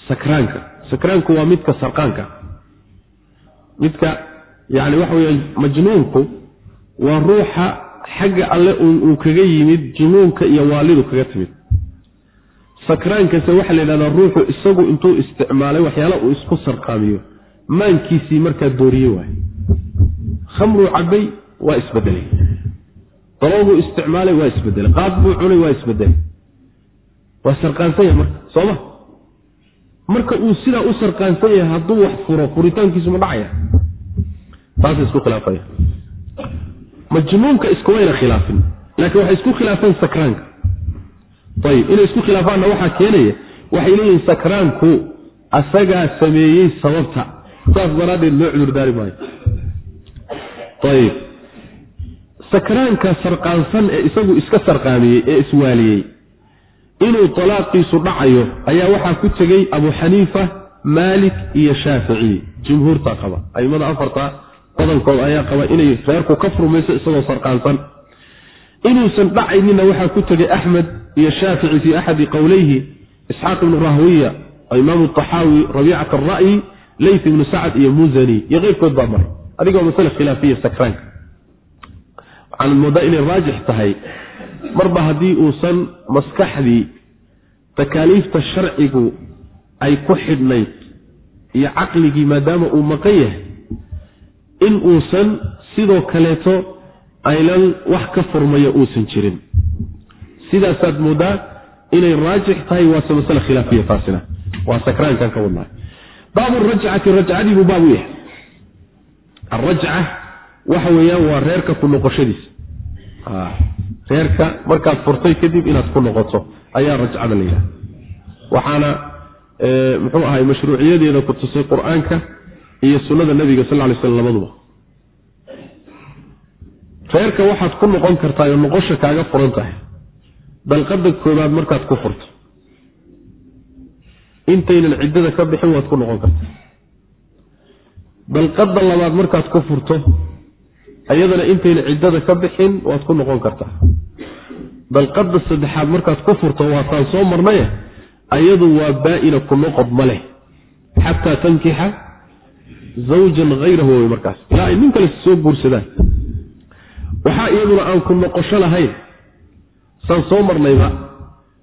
Sakraanka. Sakraanku waa midka sarqaanka midka yani waxa weya majnuunku waa ruuxa xagga alle uu kaga yimid junuunka iyo waalidu kaga timid. Sakraankase waxaa la yidhahdaa ruuxu isagu intuu isticmaalay waxyaala uu isku sarqaamiyo maankiisii markaa dooriye waay khamruu cabay waa isbedelay. Daloobuu isticmaalay waa isbedelay. Qaad buu cunay waa isbedelay. Waa sarqaansan yahay marka sooma marka uu sidaa u sarqaansan yahay hadduu wax furo furitaankiisu ma dhacaya. Taas isku khilaafaya. Majnuunka iskumayna khilaafin laakiin waxay isku khilaafeen sakraanka. Ayib inay isku khilaafaanna waxaa keenaya waxay leeyihiin sakraanku asagaa sameeyey sababta. Saas daraaddeed loo cudurdaari maayo. Ayib. Sakraanka sarqaansan ee isagu iska sarqaamiyey ee iswaaliyey inuu talaaqiisu dhacayo ayaa waxaa ku tegey abu xaniifa maalik iyo shaafici. Jumhuurta qaba. Aimada afarta badankood ayaa qaba inay reerku ka furmayso isagoo sarqaansan. Inuusan dhacaynina waxaa ku tegay axmed iyo shaafici fii axadi qowleyhi isxaaq ibnu rahwiya imaamu taxaawi rabiicat ara'yi leyt ibnu sacad iyo muzani. Iyo keyrkood baa maray. Adigoo masale khilaafiya sakraanka. Waxaanad moodaa inay raajix tahay marba haddii uusan maskaxdii takaaliifta sharcigu ay ku xidhnayd iyo caqligii maadaama uu maqan yahay in uusan sidoo kaleeto aynan wax ka furmaya uusan jirin. Sidaasaad moodaa inay raajix tahay waase masale khilaafiya taasina. Waa sakraankan ka wadnaay. Baabu rajcati rajcadii buu baab u yahay. Alrajca waxa weeyaan waa reerka ku noqoshadiisa reerka markaad furtay kadib inaad ku noqoto ayaa rajcada la yidhaha waxaana muxuu ahay mashruuciyadeeda ku tusay qur'aanka iyo sunnada nebiga sal ly slam labaduba. Reerka waxaad ku noqon kartaa oo noqosha kaaga furan tahay dalqada koobaad markaad ku furto. Intaynan ciddada ka bixin waad ku noqon kartaa. Dalqada labaad markaad ku furto ayadana intaynan ciddada ka bixin waad ku noqon kartaa dalqada saddexaad markaad ku furto waataan soo marnaye ayadu waa baa-ina ku noqod ma leh. Xataa tankixa zawjan hayrahu wey markaas. Ilaa ay nin kale soo guursadaan. Waxaa iyaduna aan ku noqosho lahayn saan soo marnayba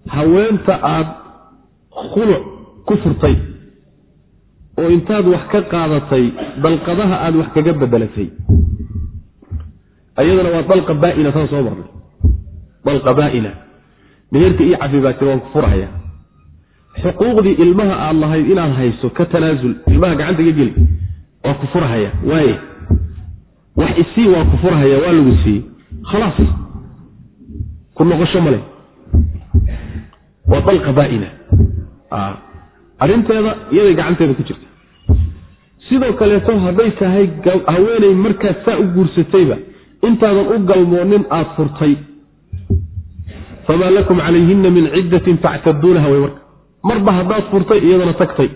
haweenta aada khuluc ku furtay oo intaad wax ka qaadatay dalqadaha aada wax kaga bedelatay. Ayadana waa dalqa baa-ina saan soo marnay dalqa baa-ina meherka ii cafi baa tiri waan ku furhaya xuquuqdii ilmaha aada lahayd inaad hayso ka tanaasul ilmaha gacanta ga geli waa ku furhaya waaye wax isii waa ku furhaya waa lagu siiyey khalaas ku noqosho male waa dalqa baa-ina arrinteeda iyaday gacanteeda ku jirta. Sidoo kaleeto hadday tahay haweeney markaad saa u guursatayba intaadan u galmoonin aada furtay famaa lakum calayhina min ciddatin tactaduunaha way marka marba haddaad furtay iyadana tagtay.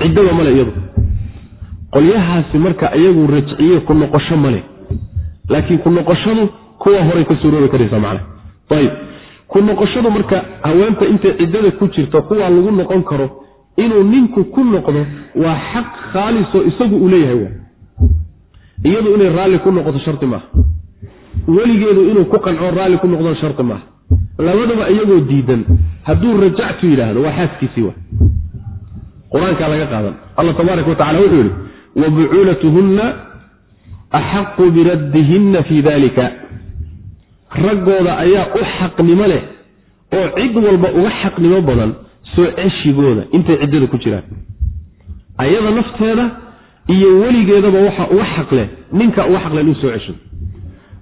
Ciddaba male iyadu. Qolyahaasi marka iyagu rajciye ku noqosho male laakiin ku noqoshadu kuwa horay ka suuroobi karaysa macna. Ayib. Ku noqoshadu marka haweenta intay ciddada ku jirto kuwaa lagu noqon karo inuu ninku ku noqdo waa xaq khaalisoo isagu uu leeyahay iyadu inay raalli ku noqoto shardi maaha weligeedu inuu ku qanco raalli ku noqdo shardi maaha labadaba iyagoo diidan hadduu rajactu yidhaahdo waa xaaskiisii wa qur'aankaa laga qaadan. Allah tabaaraka wa wuxuu yidhi wa bucuulatuhunna axaqu biraddihinna fii dalika raggooda ayaa u xaqnimo leh oo cid walba uga xaqnimo badan soo ceshigooda intay ciddada ku jiraan. Ayada nafteeda iyo weligeedaba waxa uga xaqleh ninka uga xaqle inuu soo cesho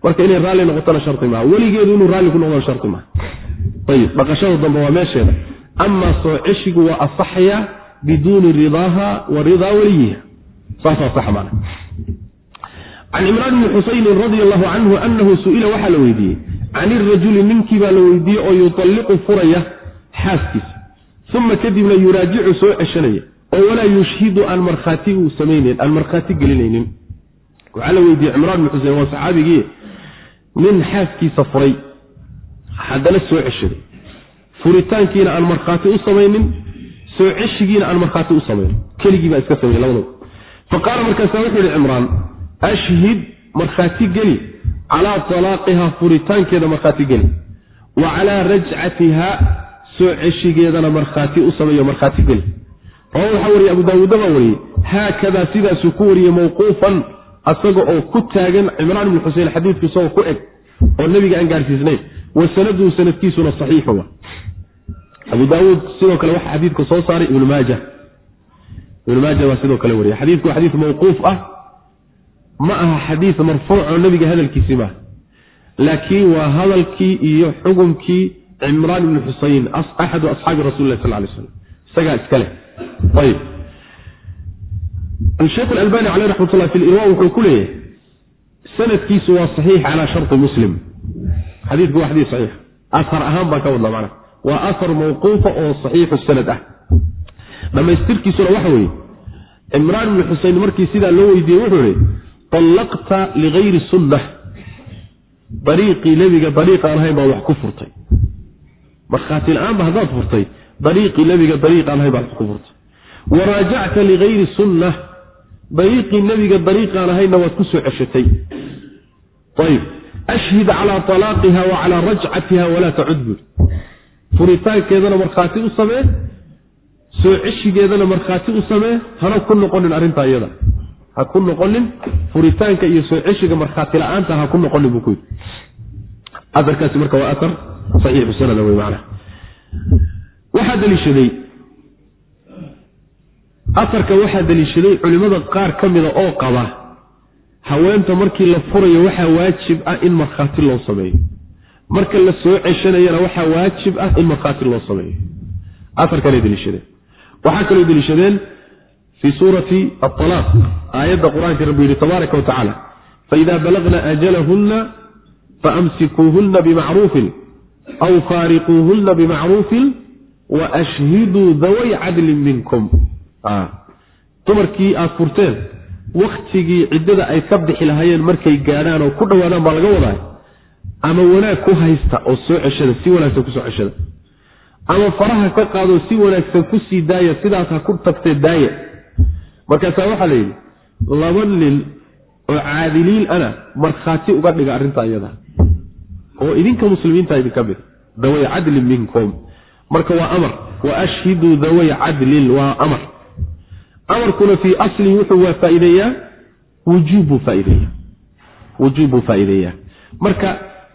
marka inay raalli noqotona shardi maaha weligeedu inuu raalli ku noqdona shardi maaha ayib. Dhaqashada dambe waa meesheeda. Amaa soo ceshigu waa asaxayaa biduuni ridaaha wa ridaa weliyiha saasaa sax maana can cimraan bni xusaynin radia allahu canhu anahu su'ila waxaa la weydiiyey. Can irajuli ninkii baa la weydiiyey oo yutalliqu furaya xaaskiisa. Uma kadibna yuraajicu soo ceshanaya. Oo walaa yushhidu aan markhaati uu samaynayn aan markhaati gelinaynin. Waxaa la weydiiyey cimraan bni xuseyn waa saxaabigii nin xaaskiisa furay. Haddana soo ceshaday furitaankiina aan markhaati u samaynin soo ceshigiina aan markhaati u samayn keligii baa iska samey labadaba fa qaala wuxuu yihi cimraan ashhid markhaati geli. Calaa talaaqiha furitaankeeda markhaati geli. Wa calaa rajcatiha soo ceshigeedana markhaati u sameeyo markhaati geli. Rawa waxaa wariyey abu daawuudda baa wariyey haakadaa sidaasuu ku wariyey mawquufan asaga oo ku taagan cimraan ibnu xusein xadiidku isagoo ku eg oo nebiga aan gaarsiisnayn wa sanaduhu sanadkiisuna saxiixu abu daawuud sidoo kale waxaa xadiidka soo saaray ibnu maaja. Ibnu maaja baa sidoo kale wariyay. Xadiidku waa xadiid mawquuf ah. Ma aha xadiid marfuuc oo nebiga hadalkiisii maaha laakiin waa hadalkii iyo xukumkii cimraan ibni xuseyn axadu asxaabi rasuli lah sal lay slam isagaa iska leh. Ayb sheekh alalbani caleyh raxmat ullah fi lirwa wuxuu ku leeyahay sanadkiisu waa saxiix calaa sharti muslim xadiidku waa xadiis saxiix asar ahaan baan ka wadnaa macnaha waa asar mawquufa oo saxiixu sanad ah dhammaystirkiisuna waxa weeye cimraan ibni xuseyn markii sidaa loo weydiiyey wuxuu ihi allaqta ligayri sunna dariiqii nebiga dariiq aan ahayn baad wax ku furtay markhaati la'aanba haddaad furtay dariiqii nebiga dariiq aan ahayn baad wax ku furtay waraajacta ligayri sunna dariiqii nebiga dariiqaan ahaynna waad ku soo ceshatay ayib ashhid calaa talaaqiha wa calaa rajcatiha walaa tacud buuri furitaankeedana markhaati u samee soo ceshigeedana markhaati u samee hana ku noqonin arrintaa iyada. Ha ku noqonin furitaanka iyo soo ceshiga markhaati la'aanta ha ku noqonin buu ku yidhi. Aarkaasi marka waa aar saxiixu sanada wey macnaha. Waxaa daliishaday aarka waxaa daliishaday culimmada qaar ka mida oo qaba haweenta markii la furayo waxaa waajib ah in markhaati loo sameeyo. Marka la soo ceshanayana waxaa waajib ah in markhaati loo sameeyo. Aarkanay daliishadeen. Waxaa kaloo daliishadeen fii suurati aalaaq aayadda qur'aanka rabbi yihi tabaaraka wa tacaala faida balagna ajalahunna faamsikuuhunna bimacruufin aw faariquuhunna bimacruufin waashhiduu daway cadlin minkum dumarkii aad furteen waktigii ciddada ay ka bixi lahaayeen markay gaadhaan oo ku dhowaadaan baa laga wadaa ama wanaag ku haysta oo soo ceshada si wanaagsan ku soo ceshada. Ama faraha ka qaadoo si wanaagsan ku sii daaya sidaas ha ku tagtee daaya. Markaasaa waxaa la yidhi laba nin oo caadiliin ana markhaati uga dhiga arrintaa iyada. Oo idinka muslimiinta idinka mid daway cadlin minkum. Marka waa amar wa ashhiduu daway cadlin waa amar amarkuna fii aslihi wuxuu waa faaideeyaa wujuub buu faaideeya wujuub buu faa'iideeyaa. Marka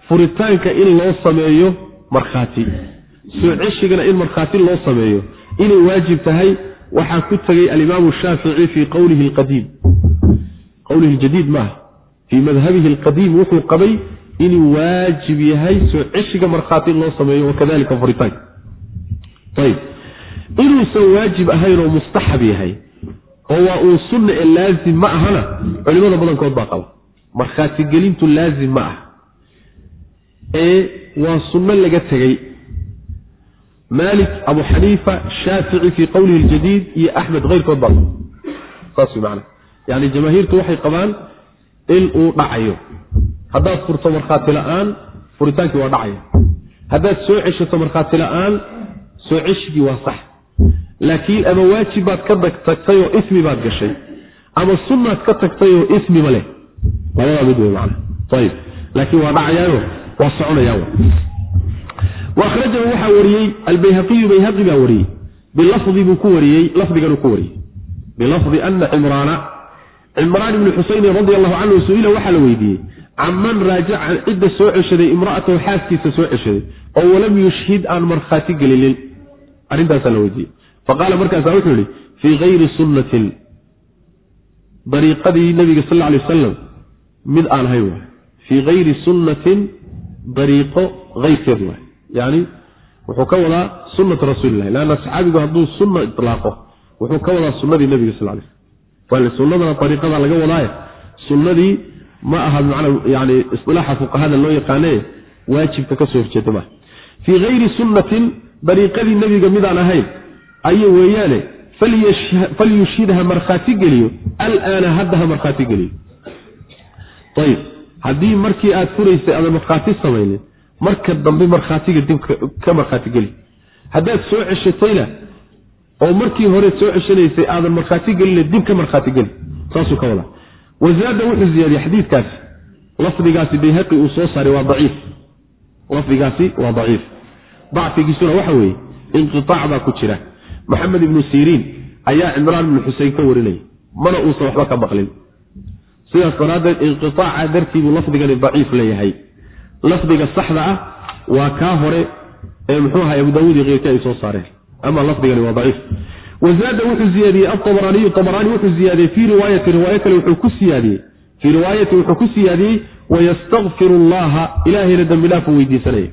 furitaanka in loo sameeyo markhaati. Soo ceshigana in markhaati loo sameeyo. Inay waajib tahay waxaa ku tegay alimaamu shaafici fii qowlihi alqadiim. Qowlihi ljadiid maaha. Fii madhabihi alqadiim wuxuu qabay inuu waajib yahay soo ceshiga markhaati loo sameeyo wakadalika furitaanka. Ayb inuusan waajib ahayn oo mustaxab yahay oo waa uu sunna ee laazim ma ahana culimada badankood baa qaba. Markhaatigelintu laazim ma ah. Ee waa sunno laga tegey. Maalik abu xaniifa shaafici fii qowlihi ljadiid iyo axmed keyrkood baa saas man yani jamaahiirtu waxay qabaan in uu dhacayo. Haddaad furto markhaati la'aan furitaankii waa dhacaya haddaad soo ceshato markhaati la'aan soo ceshigii waa sax laakiin ama waajib baad ka tagtay oo ismi baad gashay ama sunnaad ka tagtay oo ismiba leh. Labadaa mid wey man ayib laakiin waa dhacayaayo waa soconayaan waahrajahu waxaa wariyey albayhaqiyu bayhaqi baa wariyey. Bilafdi buu ku wariyey lafdiganuu ku wariyey. Bilafdi ana cimraana cimraan ibni xusaynin radi allahu canhu su'ila waxaa la weydiiyey canman raajaca cidda soo ceshaday imra'atahu xaaskiisa soo ceshaday oo walam yushhid aan markhaati gelinin arrintaasaa la weydiiyey. Faqaala markaasa wuxuu yihi fii kayri sunnatin. Dariiqadii nabiga sal alay wasalam mid aan ahayn waay. Fii kayri sunnatin dariiqo keyrkeed waay. Yani wuxuu ka wadaa sunnata rasuulilahi leanna saxaabigu hadduu sunna itlaaqo wuxuu ka wadaa sunnadii nabiga sal lay slam sunnadana dariiqada laga wadaaye. Sunnadii ma aha bimacnaa yani isilaaxa fuqahada loo yaqaane waajibka ka horjeeda maaha fii kayri sunnatin dariiqadii nebiga midaan ahayn. Aya weeyaane falyushhidha markhaati geliyo alaana hadda ha markhaati geliyo. Ayib haddii markii aad furaysay aadan markhaati samaynin marka dambe markhaatiga dib ka markhaati geli. Haddaad soo ceshatayna oo markii hore soo ceshanaysay aadan markhaati gelina dib ka markhaati geli. Saasuu ka wada. Wazaada wuxuu ziyaadiyey xadiidkaasi lafdigaasi bayhaqi uu soo saaray waa daciif. Lafdigaasi waa daciif dacfigiisuna waxa weeye inqiaac baa ku jira. Maxamed ibnu siriin ayaa cimraan ibnu xusein ka warinaya mana uusan waxba ka maqlin. Sidaas daraaddeed inqiaaca dartii buu lafdigani daciif leeyahay. Lafdiga saxda ah waa kaa hore ee muxuu ahay abu daawuud iyo keyrkii ay soo saareen ama lafdigani waa daciif. Wazaada wuxuu ziyaadiyey abaraniyu abaraani wuxuu ziyaadiyey fii riwaayati riwaayo kale wuxuu ku siyaadiyey. Fii riwaayati wuxuu ku siyaadiyey wayastakfiru allaha ilaahayna dembi dhaaf u weydiisanaya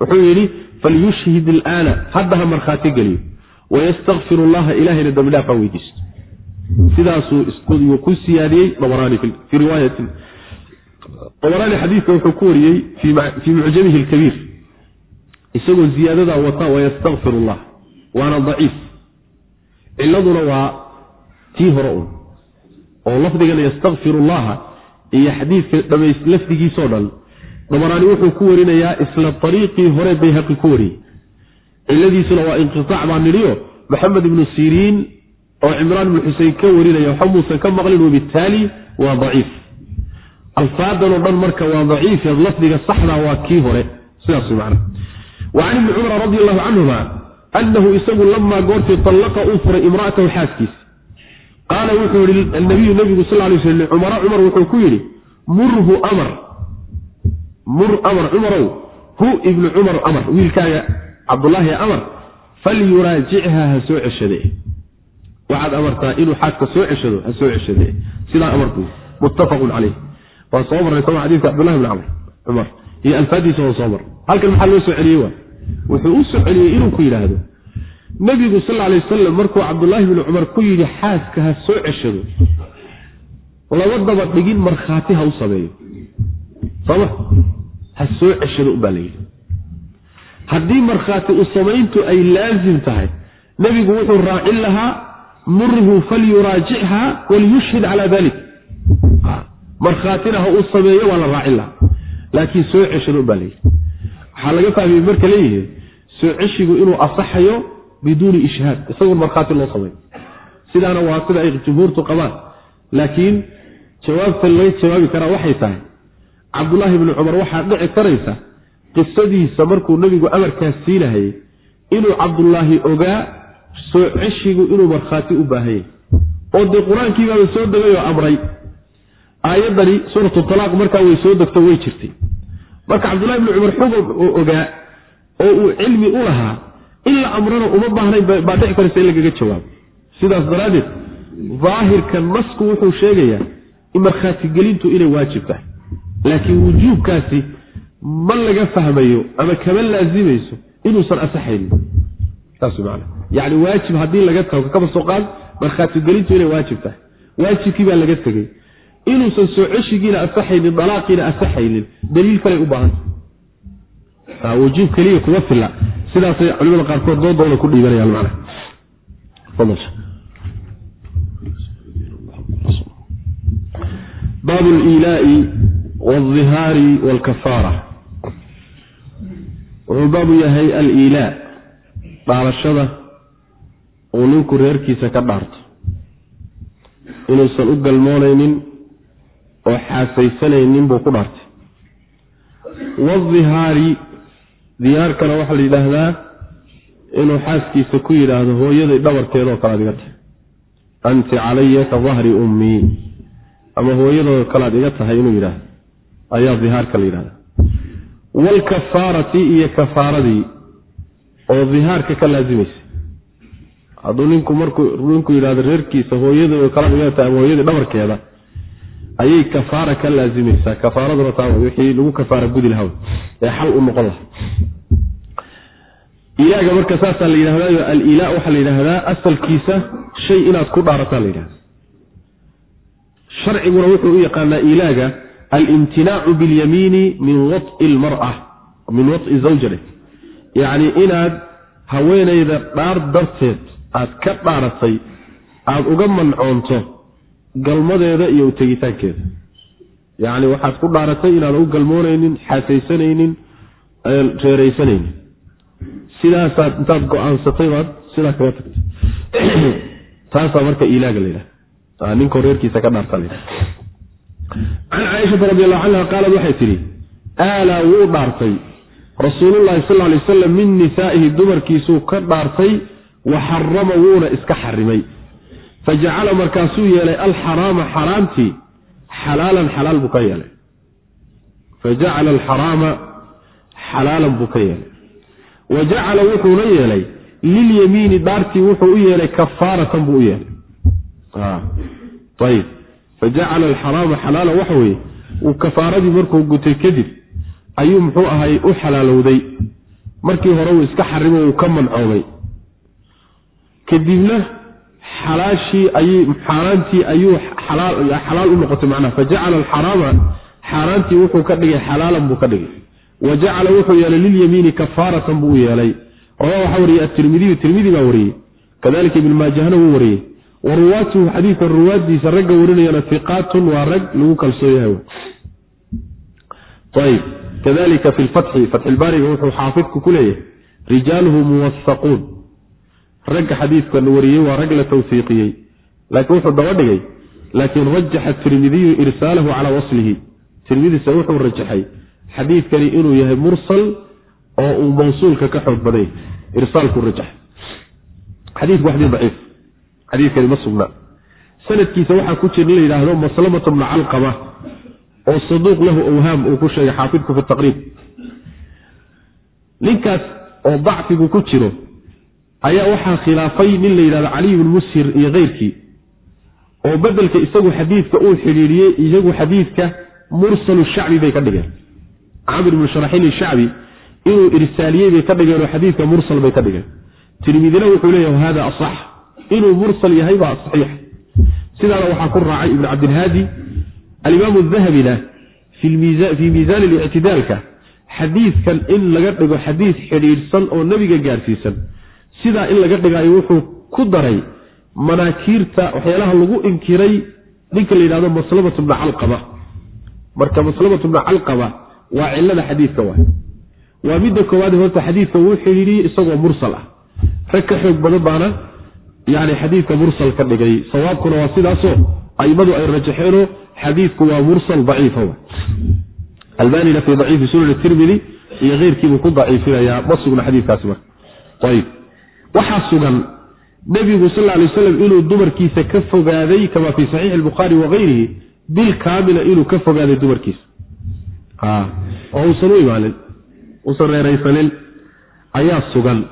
wuxuu yidhi falyushhid ilaana hadda ha markhaati geliyo. Wayastakfir allaha ilahayna dambidhaaf ha weydiisto. Sidaasuu ku siyaadiyey abaraani fii riwaayatin abaraani xadiidka wuxuu ku wariyey fii mucjamihi alkabiir. Isagoo ziyaadadaa wata wayastakfir allah waana daciif. Ciladuna waa tii hore un oo lafdigan yastakfir allaha iyo xadiidka dhamays lafdigiisoo dhan dabaraani wuxuu ku warinayaa isla ariiqii hore bayhaqi ku wariyey ciladiisuna waa inqiaac baa nidhiyo. Maxamed ibnu siriin oo cimraan ibnu xusein ka warinaya waxa muusan ka maqlin wabitaali waa daciif. Alfaadan oo dhan marka waa daciif lafdiga saxda waa kii hore. Sidaas man wa can ibni cumar radi allahu canhuma anahu isagu lamaa goortii tallaqa uu furay imraatahu xaaskiisa qaala wuxuu yihi nabiyu nabigu sal lay sl cumara cumar wuxuu ku yidhi murhu amar mur amar cumarow hu ibnu cumar amar wiilkaaga cabdulaahi amar falyuraajichaa ha soo ceshade. Waxaad amartaa inuu xaaska soo ceshado ha soo ceshade. Sidaa amarku muttafaqun caleyh waan soo marnay soma xadidka cabdullahi bn camr cumar iyo alfaadiisa waan soo mar halkan maxaa loo soo celiyey waa wuxuu u soo celiyey inuu ku yidhaahdo nebigu sal alay wasalam markuu cabdullaahi bni cumar ku yidhi xaaska ha soo ceshado laba daba dhigin markhaati ha u sameeyo sooma ha soo ceshado ubaa layidhi haddii markhaati u samayntu ay laasim tahay nebigu wuxuu raacin lahaa murhu falyuraajichaa waliyushhid calaa dalik markhaatina ha uu sameeyo waa la raacin lahaa. Laakiin soo ceshado ubaa layidhi waxaa laga fahmiyey marka leeyihiin soo ceshigu inuu asaxayo biduuni ishhaad isagoon markhaati loo samayn sidaana waa sida ay jumhuurtu qabaan. Laakiin jawaabta laga jawaabi karaa waxay tahay cabdullaahi bni cumar waxaa dhici karaysa qisadiisa markuu nebigu amarkaas siinahayay inuu cabdullaahi ogaa soo ceshigu inuu markhaati u baahanyay oo dee qur'aankiibaaba soo degay oo amray. Aayaddani suuratu talaaq markaa way soo degto way jirtay. Marka cabdullahi bni cumar xugum oo ogaa oo uu cilmi u lahaa in la amrana uma baahnayn baa dhici karaysa in lagaga jawaabo. Sidaas daraaddeed daahirka nasku wuxuu sheegayaa in markhaatigelintu inay waajib tahay laakiin wujuubkaasi ma laga fahmayo ama kama laazimayso inuusan asaxaynin. Saas man yani waajib haddii laga tago kaba soo qaad markhaatigelintu inay waajib tahay. Waajibkii baa laga tegey. Inuusan soo ceshigiina asaxaynin dalaaqiina asaxaynin daliil kaley u baahanta wujuub keliya kuma fila sidaasay culimada qaarkood doodooda ku dhiibanayaan man baab lilaai wاlhihaari wاlkafaara wuxuu baabu yahay alilaa dhaalashada uu ninku reerkiisa ka dhaarto inuusan u galmoonaynin oo xaasaysanaynin buu ku dhaartay wadihaari diyaarkana waxaa la yidhaahdaa inuu xaaskiisa ku yidhaahdo hooyaday dhabarteedaoo kale ad iga tahay anti calaya ka dahri ummii ama hooyadooo kale ad iga tahay inuu yidhaahdo ayaa dihaarka la yidhahda waalkafaarati iyo kafaaradii oo dihaarka ka laasimaysa. Hadduu ninku markuu ninku yidhahdo reerkiisa ad iga tahay ama hooyadii dhabarkeeda ayay kafaara ka laasimaysaa. Kafaaraduna taa wixii lagu kafaara gudi lahaa ee xal u noqon laha ilaaga marka saasaa la yidhahdayo alilaa waxaa la yidhaahdaa asalkiisa shay inaad ku dhaarataa la yidhahda sharciguna wuxuu u yaqaanaa ilaaga alimtinaacu bilyamiini min waط'i lmara min waط'i zawjane yacni inaad haweenayda dhaar darteed aad ka dhaaratay aada uga mancoonto galmadeeda iyo utegitaankeeda yacni waxaad ku dhaaratay inaadan u galmoonaynin xaasaysanaynin reeraysanaynin sidaasaad intaad go'aansatay baad sidaa kaga tagto taasaa marka ilaaga la yidhaha ninko reerkiisa ka dhaarta la yidhaha can caaishata radi allahu canha qaalad waxay tidhi aalaa wuu dhaartay rasuulullahi sal ly wasalam min nisaa'ihi dumarkiisuu ka dhaartay wa xarama wuuna iska xarimay fajacala markaasuu yeelay alxaraama xaraamtii xalaalan xalaal buu ka yeelay fajacala alxaraama xalaalan buu ka yeelay wa jacala wuxuuna yeelay lilyamiini dhaartii wuxuu u yeelay kafaaratan buu u yeelay fajacala alxaraama xalaalan waxa weeye uu kafaaradii markuu gutay kadib ayuu muxuu ahay u xalaalowday markii hore uu iska xarimo uu ka mancoomay kadibna xalaashii ayy xaaraantii ayuu xalaal u noqotay macnaha fajacala alxaraama xaaraantii wuxuu ka dhigay xalaalan buu ka dhigay wa jacala wuxuu yeelay lilyamiini kafaaratan buu u yeelay rawaa waxaa wariyey atirmidiyu tirmidi baa wariyey kadalika ibn maajahna wuu wariyey wa ruwaatuhu xadiidka ruwaaddiisa ragga warinayana hiqaatun waa rag lagu kalsoon yahay ayb kadalika fi lfatxi fatxilbaariga wuxuu xaafidku ku leeyahay rijaaluhu muwasaquun ragga xadiidkan wariyey waa rag la tawfiiqiyey laakiin wuxuu daba dhigay laakiin rajaxa tirmidiyu irsaalahu calaa waslihi. Tirmidise wuxuu rajaxay xadiidkani inuu yahay mursal oo uu mawsuulka ka xoog baday irsaalku rajaxay xadiiku xadii daciif xadiidkani ma sugna. Sanadkiisa waxaa ku jira in la yidhaahdo maslamata bna calqama oo saduuq lahu awhaam uu ku sheegay xaafidku fi taqriib. Ninkaas oo dacfigu ku jiro ayaa waxaa khilaafay nin la yidhahdo caliy bn mushir iyo keyrkii oo bedelka isagu xadiidka uu xidhiidhiyey iyagu xadiidka mursalu shacbi bay ka dhigeen. Camir bnu sharaxiil shacbi inuu irsaaliyey bay ka dhigeen oo xadiidka mursal bay ka dhigeen. Tirmidina wuxuu leeyahy hada asax inuu mursal yahay baa saxiix. Sidaana waxaa ku raacay ibn cabdilhaadi alimaamu dahabina fii miisaani lictidaalka xadiidkan in laga dhigo xadiid xidhiidhsan oo nebiga gaarsiisan. Sidaa in laga dhigaayo wuxuu ku daray manaakiirta waxyaalaha lagu inkiray ninka la yidhahdo maslamatu bna calqaba. Marka maslamatu bna calqaba waa cilada xadiidka waay. Waa midda koowaad horta xadiidka wuu xidhiidhiyey isagoo mursal ah. Rag ka xoog badan baana yani xadiidka mursal ka dhigay sawaabkuna waa sidaasoo aimadu ay rajaxeenoo xadiidku waa mursal daciifa albanina fi daciifi sunan tirmidi iyo keyrkiibuu ku daciifinayaa. Ma sugna xadiikaasi marka. Ayb waxaa sugan nebigu sal lay waslam inuu dumarkiisa ka fogaaday kama fi saxiixi lbukhaari wakayrihi bil kaamila inuu ka fogaaday dumarkiisa. Oo uusan u imaanin uusan reeraysanin ayaa sugan.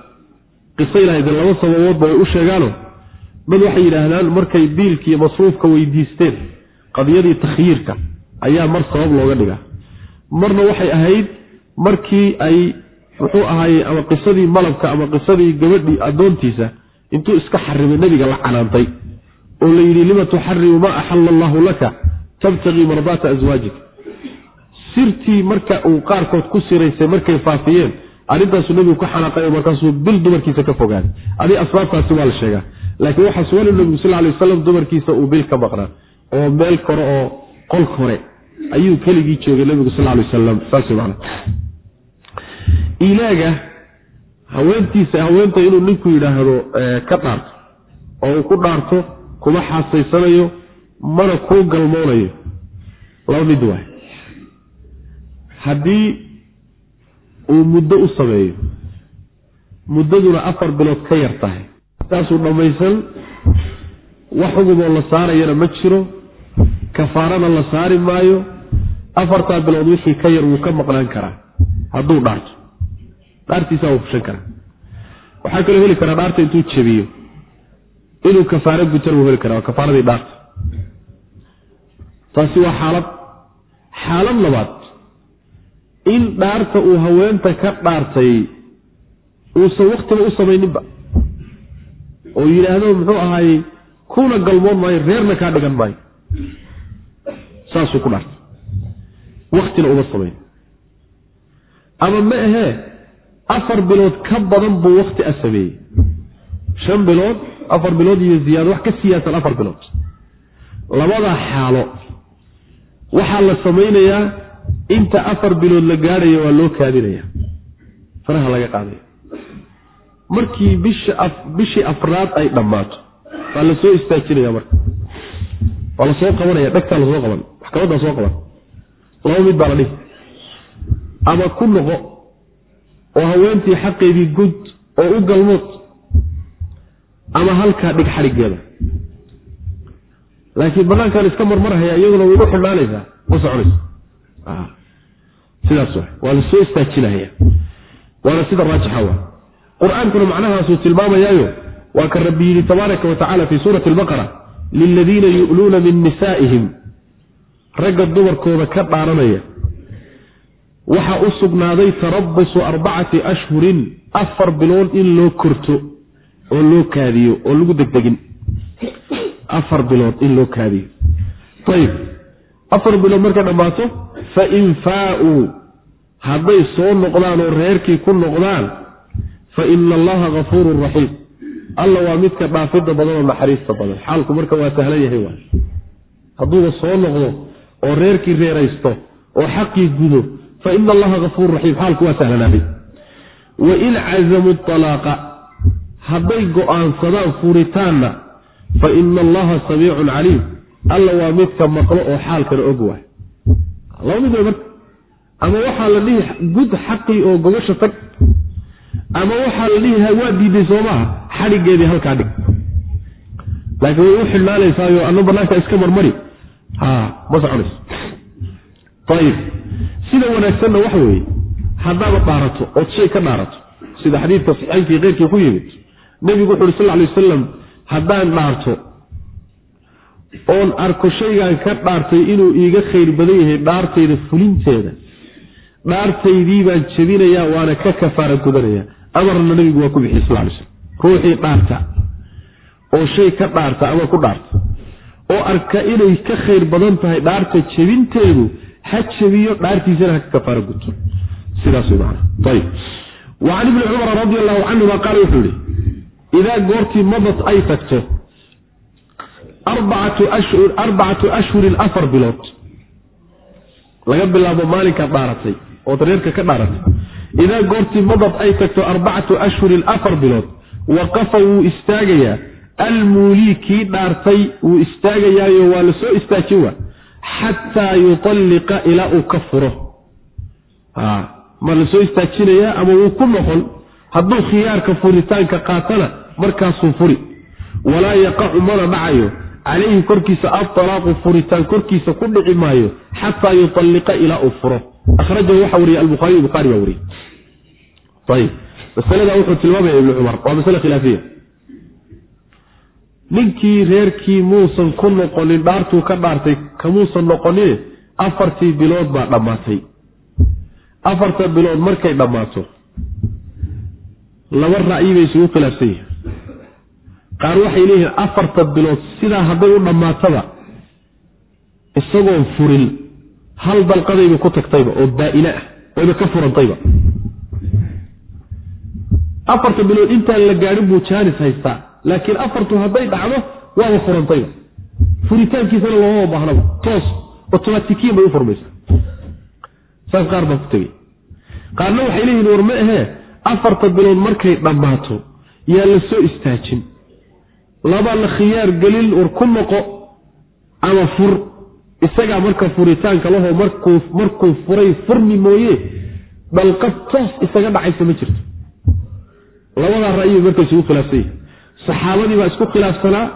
Qiso ilahay dee laba sababoodba way u sheegaano dad waxay yidhaahdaan markay biilkiiyo masruufka weydiisteen qadiyadii takhyiirka ayaa mar sabab looga dhigaa. Marna waxay ahayd markii ay muxuu ahaayey ama qisadii malabka ama qisadii gabadhii addoontiisa intuu iska xarimay nebiga la canaantay oo la yidhi lima tuxarimu maa axalla allaahu laka tabtaqii mardaata aswaajika sirtii marka uu qaarkood ku siraysay markay faafiyeen arrintaasuu nebigu ka xanaaqay markaasuu bil dumarkiisa ka fogaaday adi asbaabtaasi waa la sheegaa laakiin waxaa sugan in nebigu sal lay wasalam dumarkiisa uu bil ka maqnaa oo meel kore oo qol kore ayuu keligii joogay nebigu sal lay wasalam saas man ilaaga haweentiisa haweenta inuu ninku yidhaahdo ka dhaarto oo uu ku dhaarto kuma xaasaysanayo mana kuu galmoonayo. Laba mid waay. Haddii uu muddo u sameeyo muddaduna afar bilood ka yar tahay saasuu dhammaysan wax xugumoo la saarayana ma jiro. Kafaarana la saari maayo. Afartaa bilood wixii ka yar wuu ka maqnaan karaa. Hadduu dhaarto. Dhaartiisa wuu fushan karaa. Waxaa kaloo heli karaa dhaarta intuu jebiyo. Inuu kafaaro gutan wuu heli karaa. Waa kafaaradii dhaarta. Taasi waa xaalad. Xaalad labaad. In dhaarta uu haweenta ka dhaartay uusan waktiba u samayninba oo yidhaahdo muxuu ahaayey kuna galmoon maayo reerna kaa dhigan maayo. Saasuu ku dhaartay. Waktina uma samayn ama ma ahee afar bilood ka badan buu wakti a sameeyey. Shan bilood afar bilood iyo ziyaado wax ka siyaasan afar bilood. Labadaa xaalo waxaa la samaynayaa inta afar bilood la gaadhaya waa loo kaadinaya faraha laga qaadaya markii bishii afraad ay dhammaato. Waa la soo istaajinaya marka. Waa la soo qabanaya dhegtaa la soo qaban maxkamaddaa soo qaban. Laba mid baa la dhihi. Ama ku noqo oo haweentii xaqeedii gud oo u galmood ama halkaa dhig xadhiggeeda laakiin banaankaan iska marmarhaya iyaduna way u xidhnaanaysaa ma soconayso. Sidaas wa waa la soo istaajinahaya waana sida raajixa wa qur'aankuna macnahaasuu tilmaamayaayo waa ka rabbi yidhi tabaaraka wa tacala fii suurati albaqara liladiina yu'luuna min nisaa'ihim. Ragga dumarkooda ka dhaaranaya waxaa u sugnaaday tarabusu arbacati ashhurin afar bilood in loo korto oo loo kaadiyo oo lagu degdegin. Afar bilood in loo kaadiyo. Ayib afar bilood markay dhammaato fa in faa-uu hadday soo noqdaan oo reerkii ku noqdaan fa ina allaha gafuurun raxiim. Alla waa midka dhaafidda badan oo naxariista badan. Xaalku marka waa sahlan yahay waay hadduuba soo noqdo oo reerkii reeraysto oo xaqii gudo fa ina allaha gafuurun raxiim. Xaalku waa sahlanaaday wain cazamuu alaaqa hadday go'aansadaan furitaanna fa ina allaha samiicun caliim. Alla waa midka maqlo oo xaalkana og waay. Laba mid marka. Ama waxaa la dhihi gud xaqii oo gogasha tag ama waxaa la dhihi waa diiday soo maaha xadhigeedii halkaa dhig. Laakiin way u xidhnaanaysaayo adna banaanka iska marmari. Ha ma soconayso ayib sida wanaagsanna waxa weeye haddaaba dhaarato ood shay ka dhaarato sida xadiidka saxiixankii keyrkii ku yimid nebigu wuxu uhi sal ly wasalam haddaan dhaarto oon arko shaygaan ka dhaartay inuu iiga khayr badan yahay dhaartayda fulinteeda. Dhaartaydii baan jebinayaa waana ka kafaara gudanaya amarna nabigu waa ku bixiyey sal lay slm ruuxii dhaarta oo shay ka dhaarta ama ku dhaarta oo arka inay ka khayr badan tahay dhaarta jebinteedu ha jebiyo dhaartiisana ha ka kafaara guto. Can ibni cumar radi allahu canhuma qaala wuxuu yihi idaa goortii madad ay tagto arbacatu ashhurin afar bilood laga bilaabo maalinkaad dhaaratay ood reerka ka dhaaratay idaa goortii madad ay tagto arbacatu ashhurin afar bilood waqafa wuu istaagayaa. Almuulii kii dhaartay wuu istaagayaayo waa la soo istaajin waa xataa yutalliqa ilaa uu ka furo. Ma la soo istaajinayaa ama wuu ku noqon? Hadduu khiyaarka furitaanka qaatana markaasuu furi. Walaa yaqacu mana dhacayo calayhi korkiisa altalaaqu furitaan korkiisa ku dhici maayo xataa yutalliqa ilaa uu furo akhrajahu waxa wariyey albuhaariy buhaari baa wariyey ayib masaladaa wuxuu tilmaamaya ibnu cumar waa masale khilaafiya ninkii reerkii muusan ku noqonin dhaartuu ka dhaartay kamuusan noqonine afartii bilood baa dhammaatay afarta bilood markay dhammaato laba ra'yi bay isugu khilaafsan yihiin qaar waxay leeyihiin afarta bilood sidaa hadday u dhammaataba isagoon furin hal dalqadayba ku tagtayba oo baa-ine ah wayba ka furantayba. Afarta bilood intaan la gaadhin buu jaanis haystaa laakiin afartu hadday dhacdo waaba furantayba. Furitaankiisana loomama baahnaba toos otomatikiyan bay u furmaysaa. Saas qaar baa ku tegey. Qaarna waxay leeyihiin war ma ahee afarta bilood markay dhammaato yaa la soo istaajin laba la khiyaar gelin war ku noqo ama fur. Isagaa marka furitaanka laho markuu furay furmi mooye dalqad toos isaga dhacaysa ma jirto. Labadaa ra'yi marka isugu khilaafsan yahi saxaabadii baa isku khilaafsanaa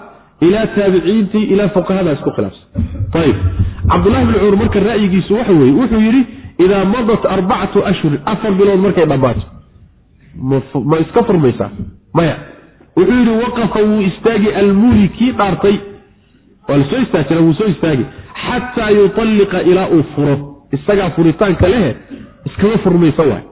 ilaa taabiciintii ilaa fuqahadaa isku khilaafsan. Ayib cabdullahi bni cumar marka ra'yigiisu waxa weeye wuxuu yidhi idaa madat arbacatu ashhurin afar bilood markay dhammaato. Ma iska furmaysaa? Maya wuxuu yidhi waqafa wuu istaagi almuli kii dhaartay. Waa la soo istaajina wuu soo istaagi xataa yutalliqa ilaa uu furo. Isagaa furitaanka lehe iskama furmaysa waay.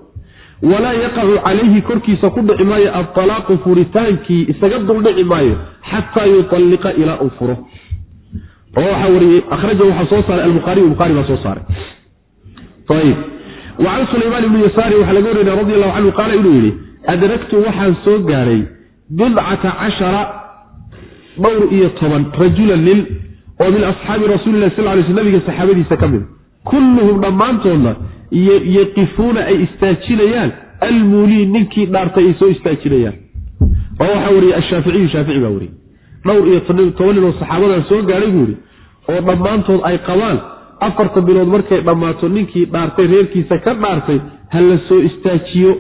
Walaa yaqacu calayhi korkiisa ku dhici maayo. Altalaaqu furitaankii isaga duldhici maayo. Xataa yutalliqa ilaa uu furo. Oo waxaa wariyey akhraja waxaa soo saaray albuhaariy bukhaari baa soo saaray. Can sulaymaan ibni yasaari waxaa laga warina radi allahu canhu qaala inuu yidhi adragtu waxaan soo gaaray bidcata cashara dhowr iyo toban rajulan nin oo min asxaabi rasuulilah sal lay sl nabiga saxaabadiisa ka mida kulluhum dhammaantoodna yaqifuuna ay istaajinayaan almuulii ninkii dhaartay ay soo istaajinayaan oo waxaa wariyey ashaaficiyu shaafici baa wariyey dhowr iyo toban nin oo saxaabadan soo gaadhay buu yidhi oo dhammaantood ay qabaan afarta bilood markay dhammaato ninkii dhaartay reerkiisa ka dhaartay ha la soo istaajiyo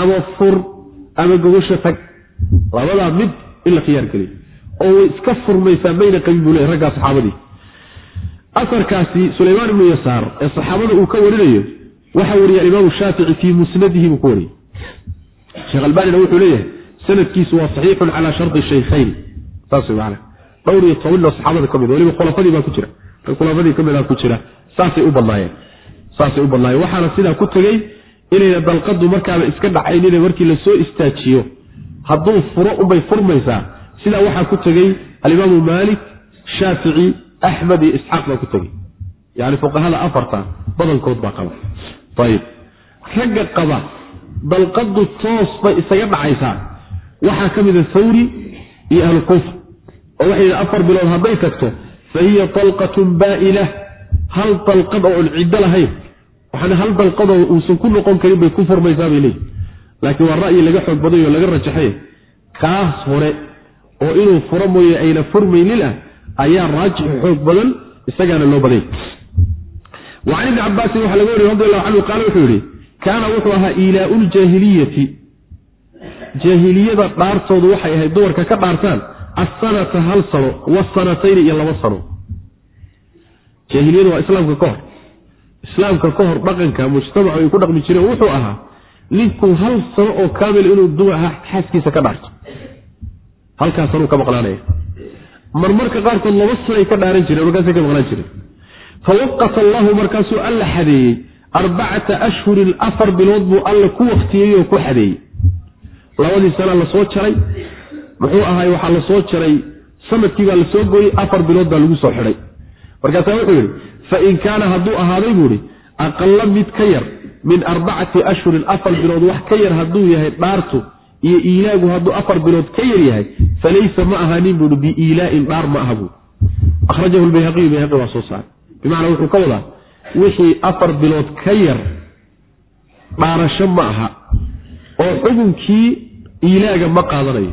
ama fur ama gogosha tag labadaa mid in la khiyaar geliyo. Oo way iska furmaysaa mayna qabin buu le raggaa saxaabadii. Asarkaasi sulaymaan ibnu yasaar ee saxaabada uu ka warinayo waxaa wariya alimaamu shaafici fii musnadihi buu ku wariyey sheekh albanina wuxuu leeyahay sanadkiisu waa saxiixun calaa shardi shaykhayn. Saas man dhowr iyo tobanoo saxaabada ka mid waliba khulafadii baa ku jira. Khulafadii ka mida ku jira saasay u badnaayeen. Saasay u badnaayeen. Waxaana sidaa ku tegey inayna dalqadu markaaba iska dhacaynine markii la soo istaajiyo hadduu furo unbay furmaysaa sidaa waxaa ku tegey alimaamu maalik shaafici axmed iyo isxaaq baa ku tegey. Yani fuqahada afarta badankood baa qaba. Ayib ragga qaba dalqadu toos bay isaga dhacaysaa. Waxaa ka mida thawri iyo ahlukuufa oo waxay yidhi afar bilood hadday tagto fa hiya dalqatun baa'ila. Hal dalqad oo on ciddo lahayn. Waxaana hal dalqadoo uusan ku noqon karin bay ku furmaysaa bay leeyihi laakiin waa ra'yi laga xoog baday oo laga rajaxay. Kaas hore oo inuu furo mooye ayna furmaynin ah ayaa raajixu xoog badan isagaana loo baday. Wa can ibni cabaasin waxaa laga wariy radi allahu canhu qaala wuxuu yihi kaana wuxuu ahaa iilaau ljaahiliyati jaahiliyada dhaartoodu waxay ahayd dumarka ka dhaartaan asanata hal sano wasanatayni iyo laba sano. Jaahiliyadu waa islaamka ka hor. Islaamka ka hor dhaqanka mujtamacu ay ku dhaqmi jireen wuxuu ahaa ninku hal sano oo kaamil inuu dumar xaaskiisa ka dhaarto. Halkaas sanuu ka maqlaanaya. Marmarka qaarkood laba sanay ka dhaaran jireen markaasay ka maqlaan jireen. Fawaqata allahu markaasuu alla xadeeyey arbacata ashhurin afar bilood buu alla ku waktiyey oo ku xadeeyey. Labadii sana la soo jaray muxuu ahaay waxaa la soo jaray sannadkii baa la soo gooyey afar bilood baa lagu soo xidhay. Markaasaa wuxuu yidhi fain kaana hadduu ahaaday buu ihi aqalla mid ka yar min arbacati ashhurin afar bilood wax ka yar hadduu yahay dhaartu iyo iilaagu hadduu afar bilood ka yar yahay falaysa ma ahaanin buui biiilaain dhaar ma aha buui ahrajahu lbayhaqiyu bayhaqi waa soo saaray. Bimacnaa wuxuu ka wadaa wixii afar bilood ka yar dhaarasho ma aha oo xukunkii iilaaga ma qaadanayo.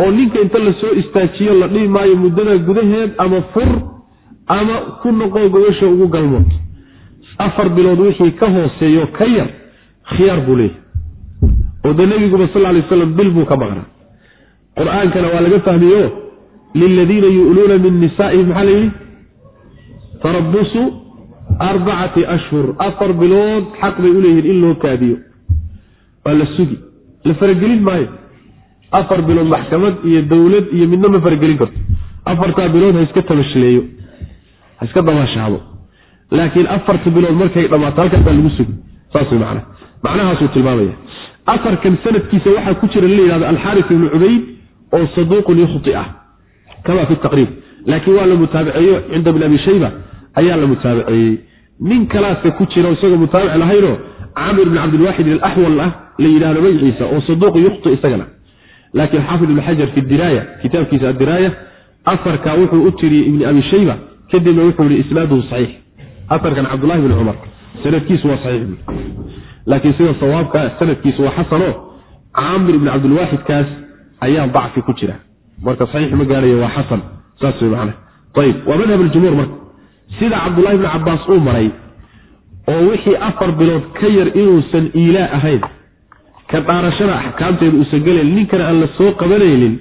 Oo ninka inta la soo istaajiyo la dhihi maayo muddada gudaheed ama fur ama ku noqo gobasha ugu galmood afar bilood wixii ka hooseeyo ka yar khiyaar buu leeyahy oo de nebiguba sal ly waslam bil buu ka maqnaa. Qur'aankana waa laga fahmiyo liladiina yu'luuna min nisaa'ihim maxaa layidhi tarabusu arbacati ashhur. Afar bilood xaq bay u leeyihiin in loo kaadiyo. Waa la sugi la faragelin maayo. Afar bilood maxkamad iyo dowlad iyo midna ma faragelin karto. Afartaa bilood ha iska tabashleeyo ha iska dabaashaado laakiin afarta bilood markay dhammaato halkaasaa lagu sugi saas way macnaha. Macnahaasuu tilmaamaya. Afarkan sanadkiisa waxaa ku jira la yidhahdo alxaaris ibnu cubayd oo saduuqun yukhti ah. Kama fi taqriib. Laakiin waa la mutaabiceeyo cinda ibn abi shayba ayaa la mutaabiceeyey. Nin kalaase ku jira isagoo mutaabic lahaynoo camir bn cabdilwaaxid alaxwal ah la yidhahdo magiciisa oo saduuq yukhti isagana. Laakiin xaafid ibn xajar fi diraaya kitaabkiisa adiraaya afarka wuxuu u tiriyey ibni abi shayba kadibna wuxuu yihi isnaaduhu saxiix afarkan cabdulahi bn cumar sanadkiisu waa saxiix. Laakiin sida sawaabka sanadkiisu waa xasano. Caamir ibn cabdilwaaxidkaas ayaa dacfi ku jira. Marka saxiix ma gaaraya waa xasan. Saas wey macana ayib waa madhab aljumhuur marka. Sida cabdullahi bni cabaas uu maray oo wixii afar bilood ka yar inuusan iilaa ahayn ka dhaarashada axkaamteeda uusan gelayn ninkana aan la soo qabanaynin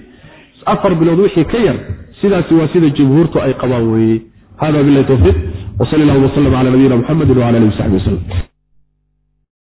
afar bilood wixii ka yar sidaasi waa sida jumhuurtu ay qabaan weeye. Hada bilahi towfiiq wsal allahuma wslm cala nabiyina muxamedi wala alihi wasaxbi waslm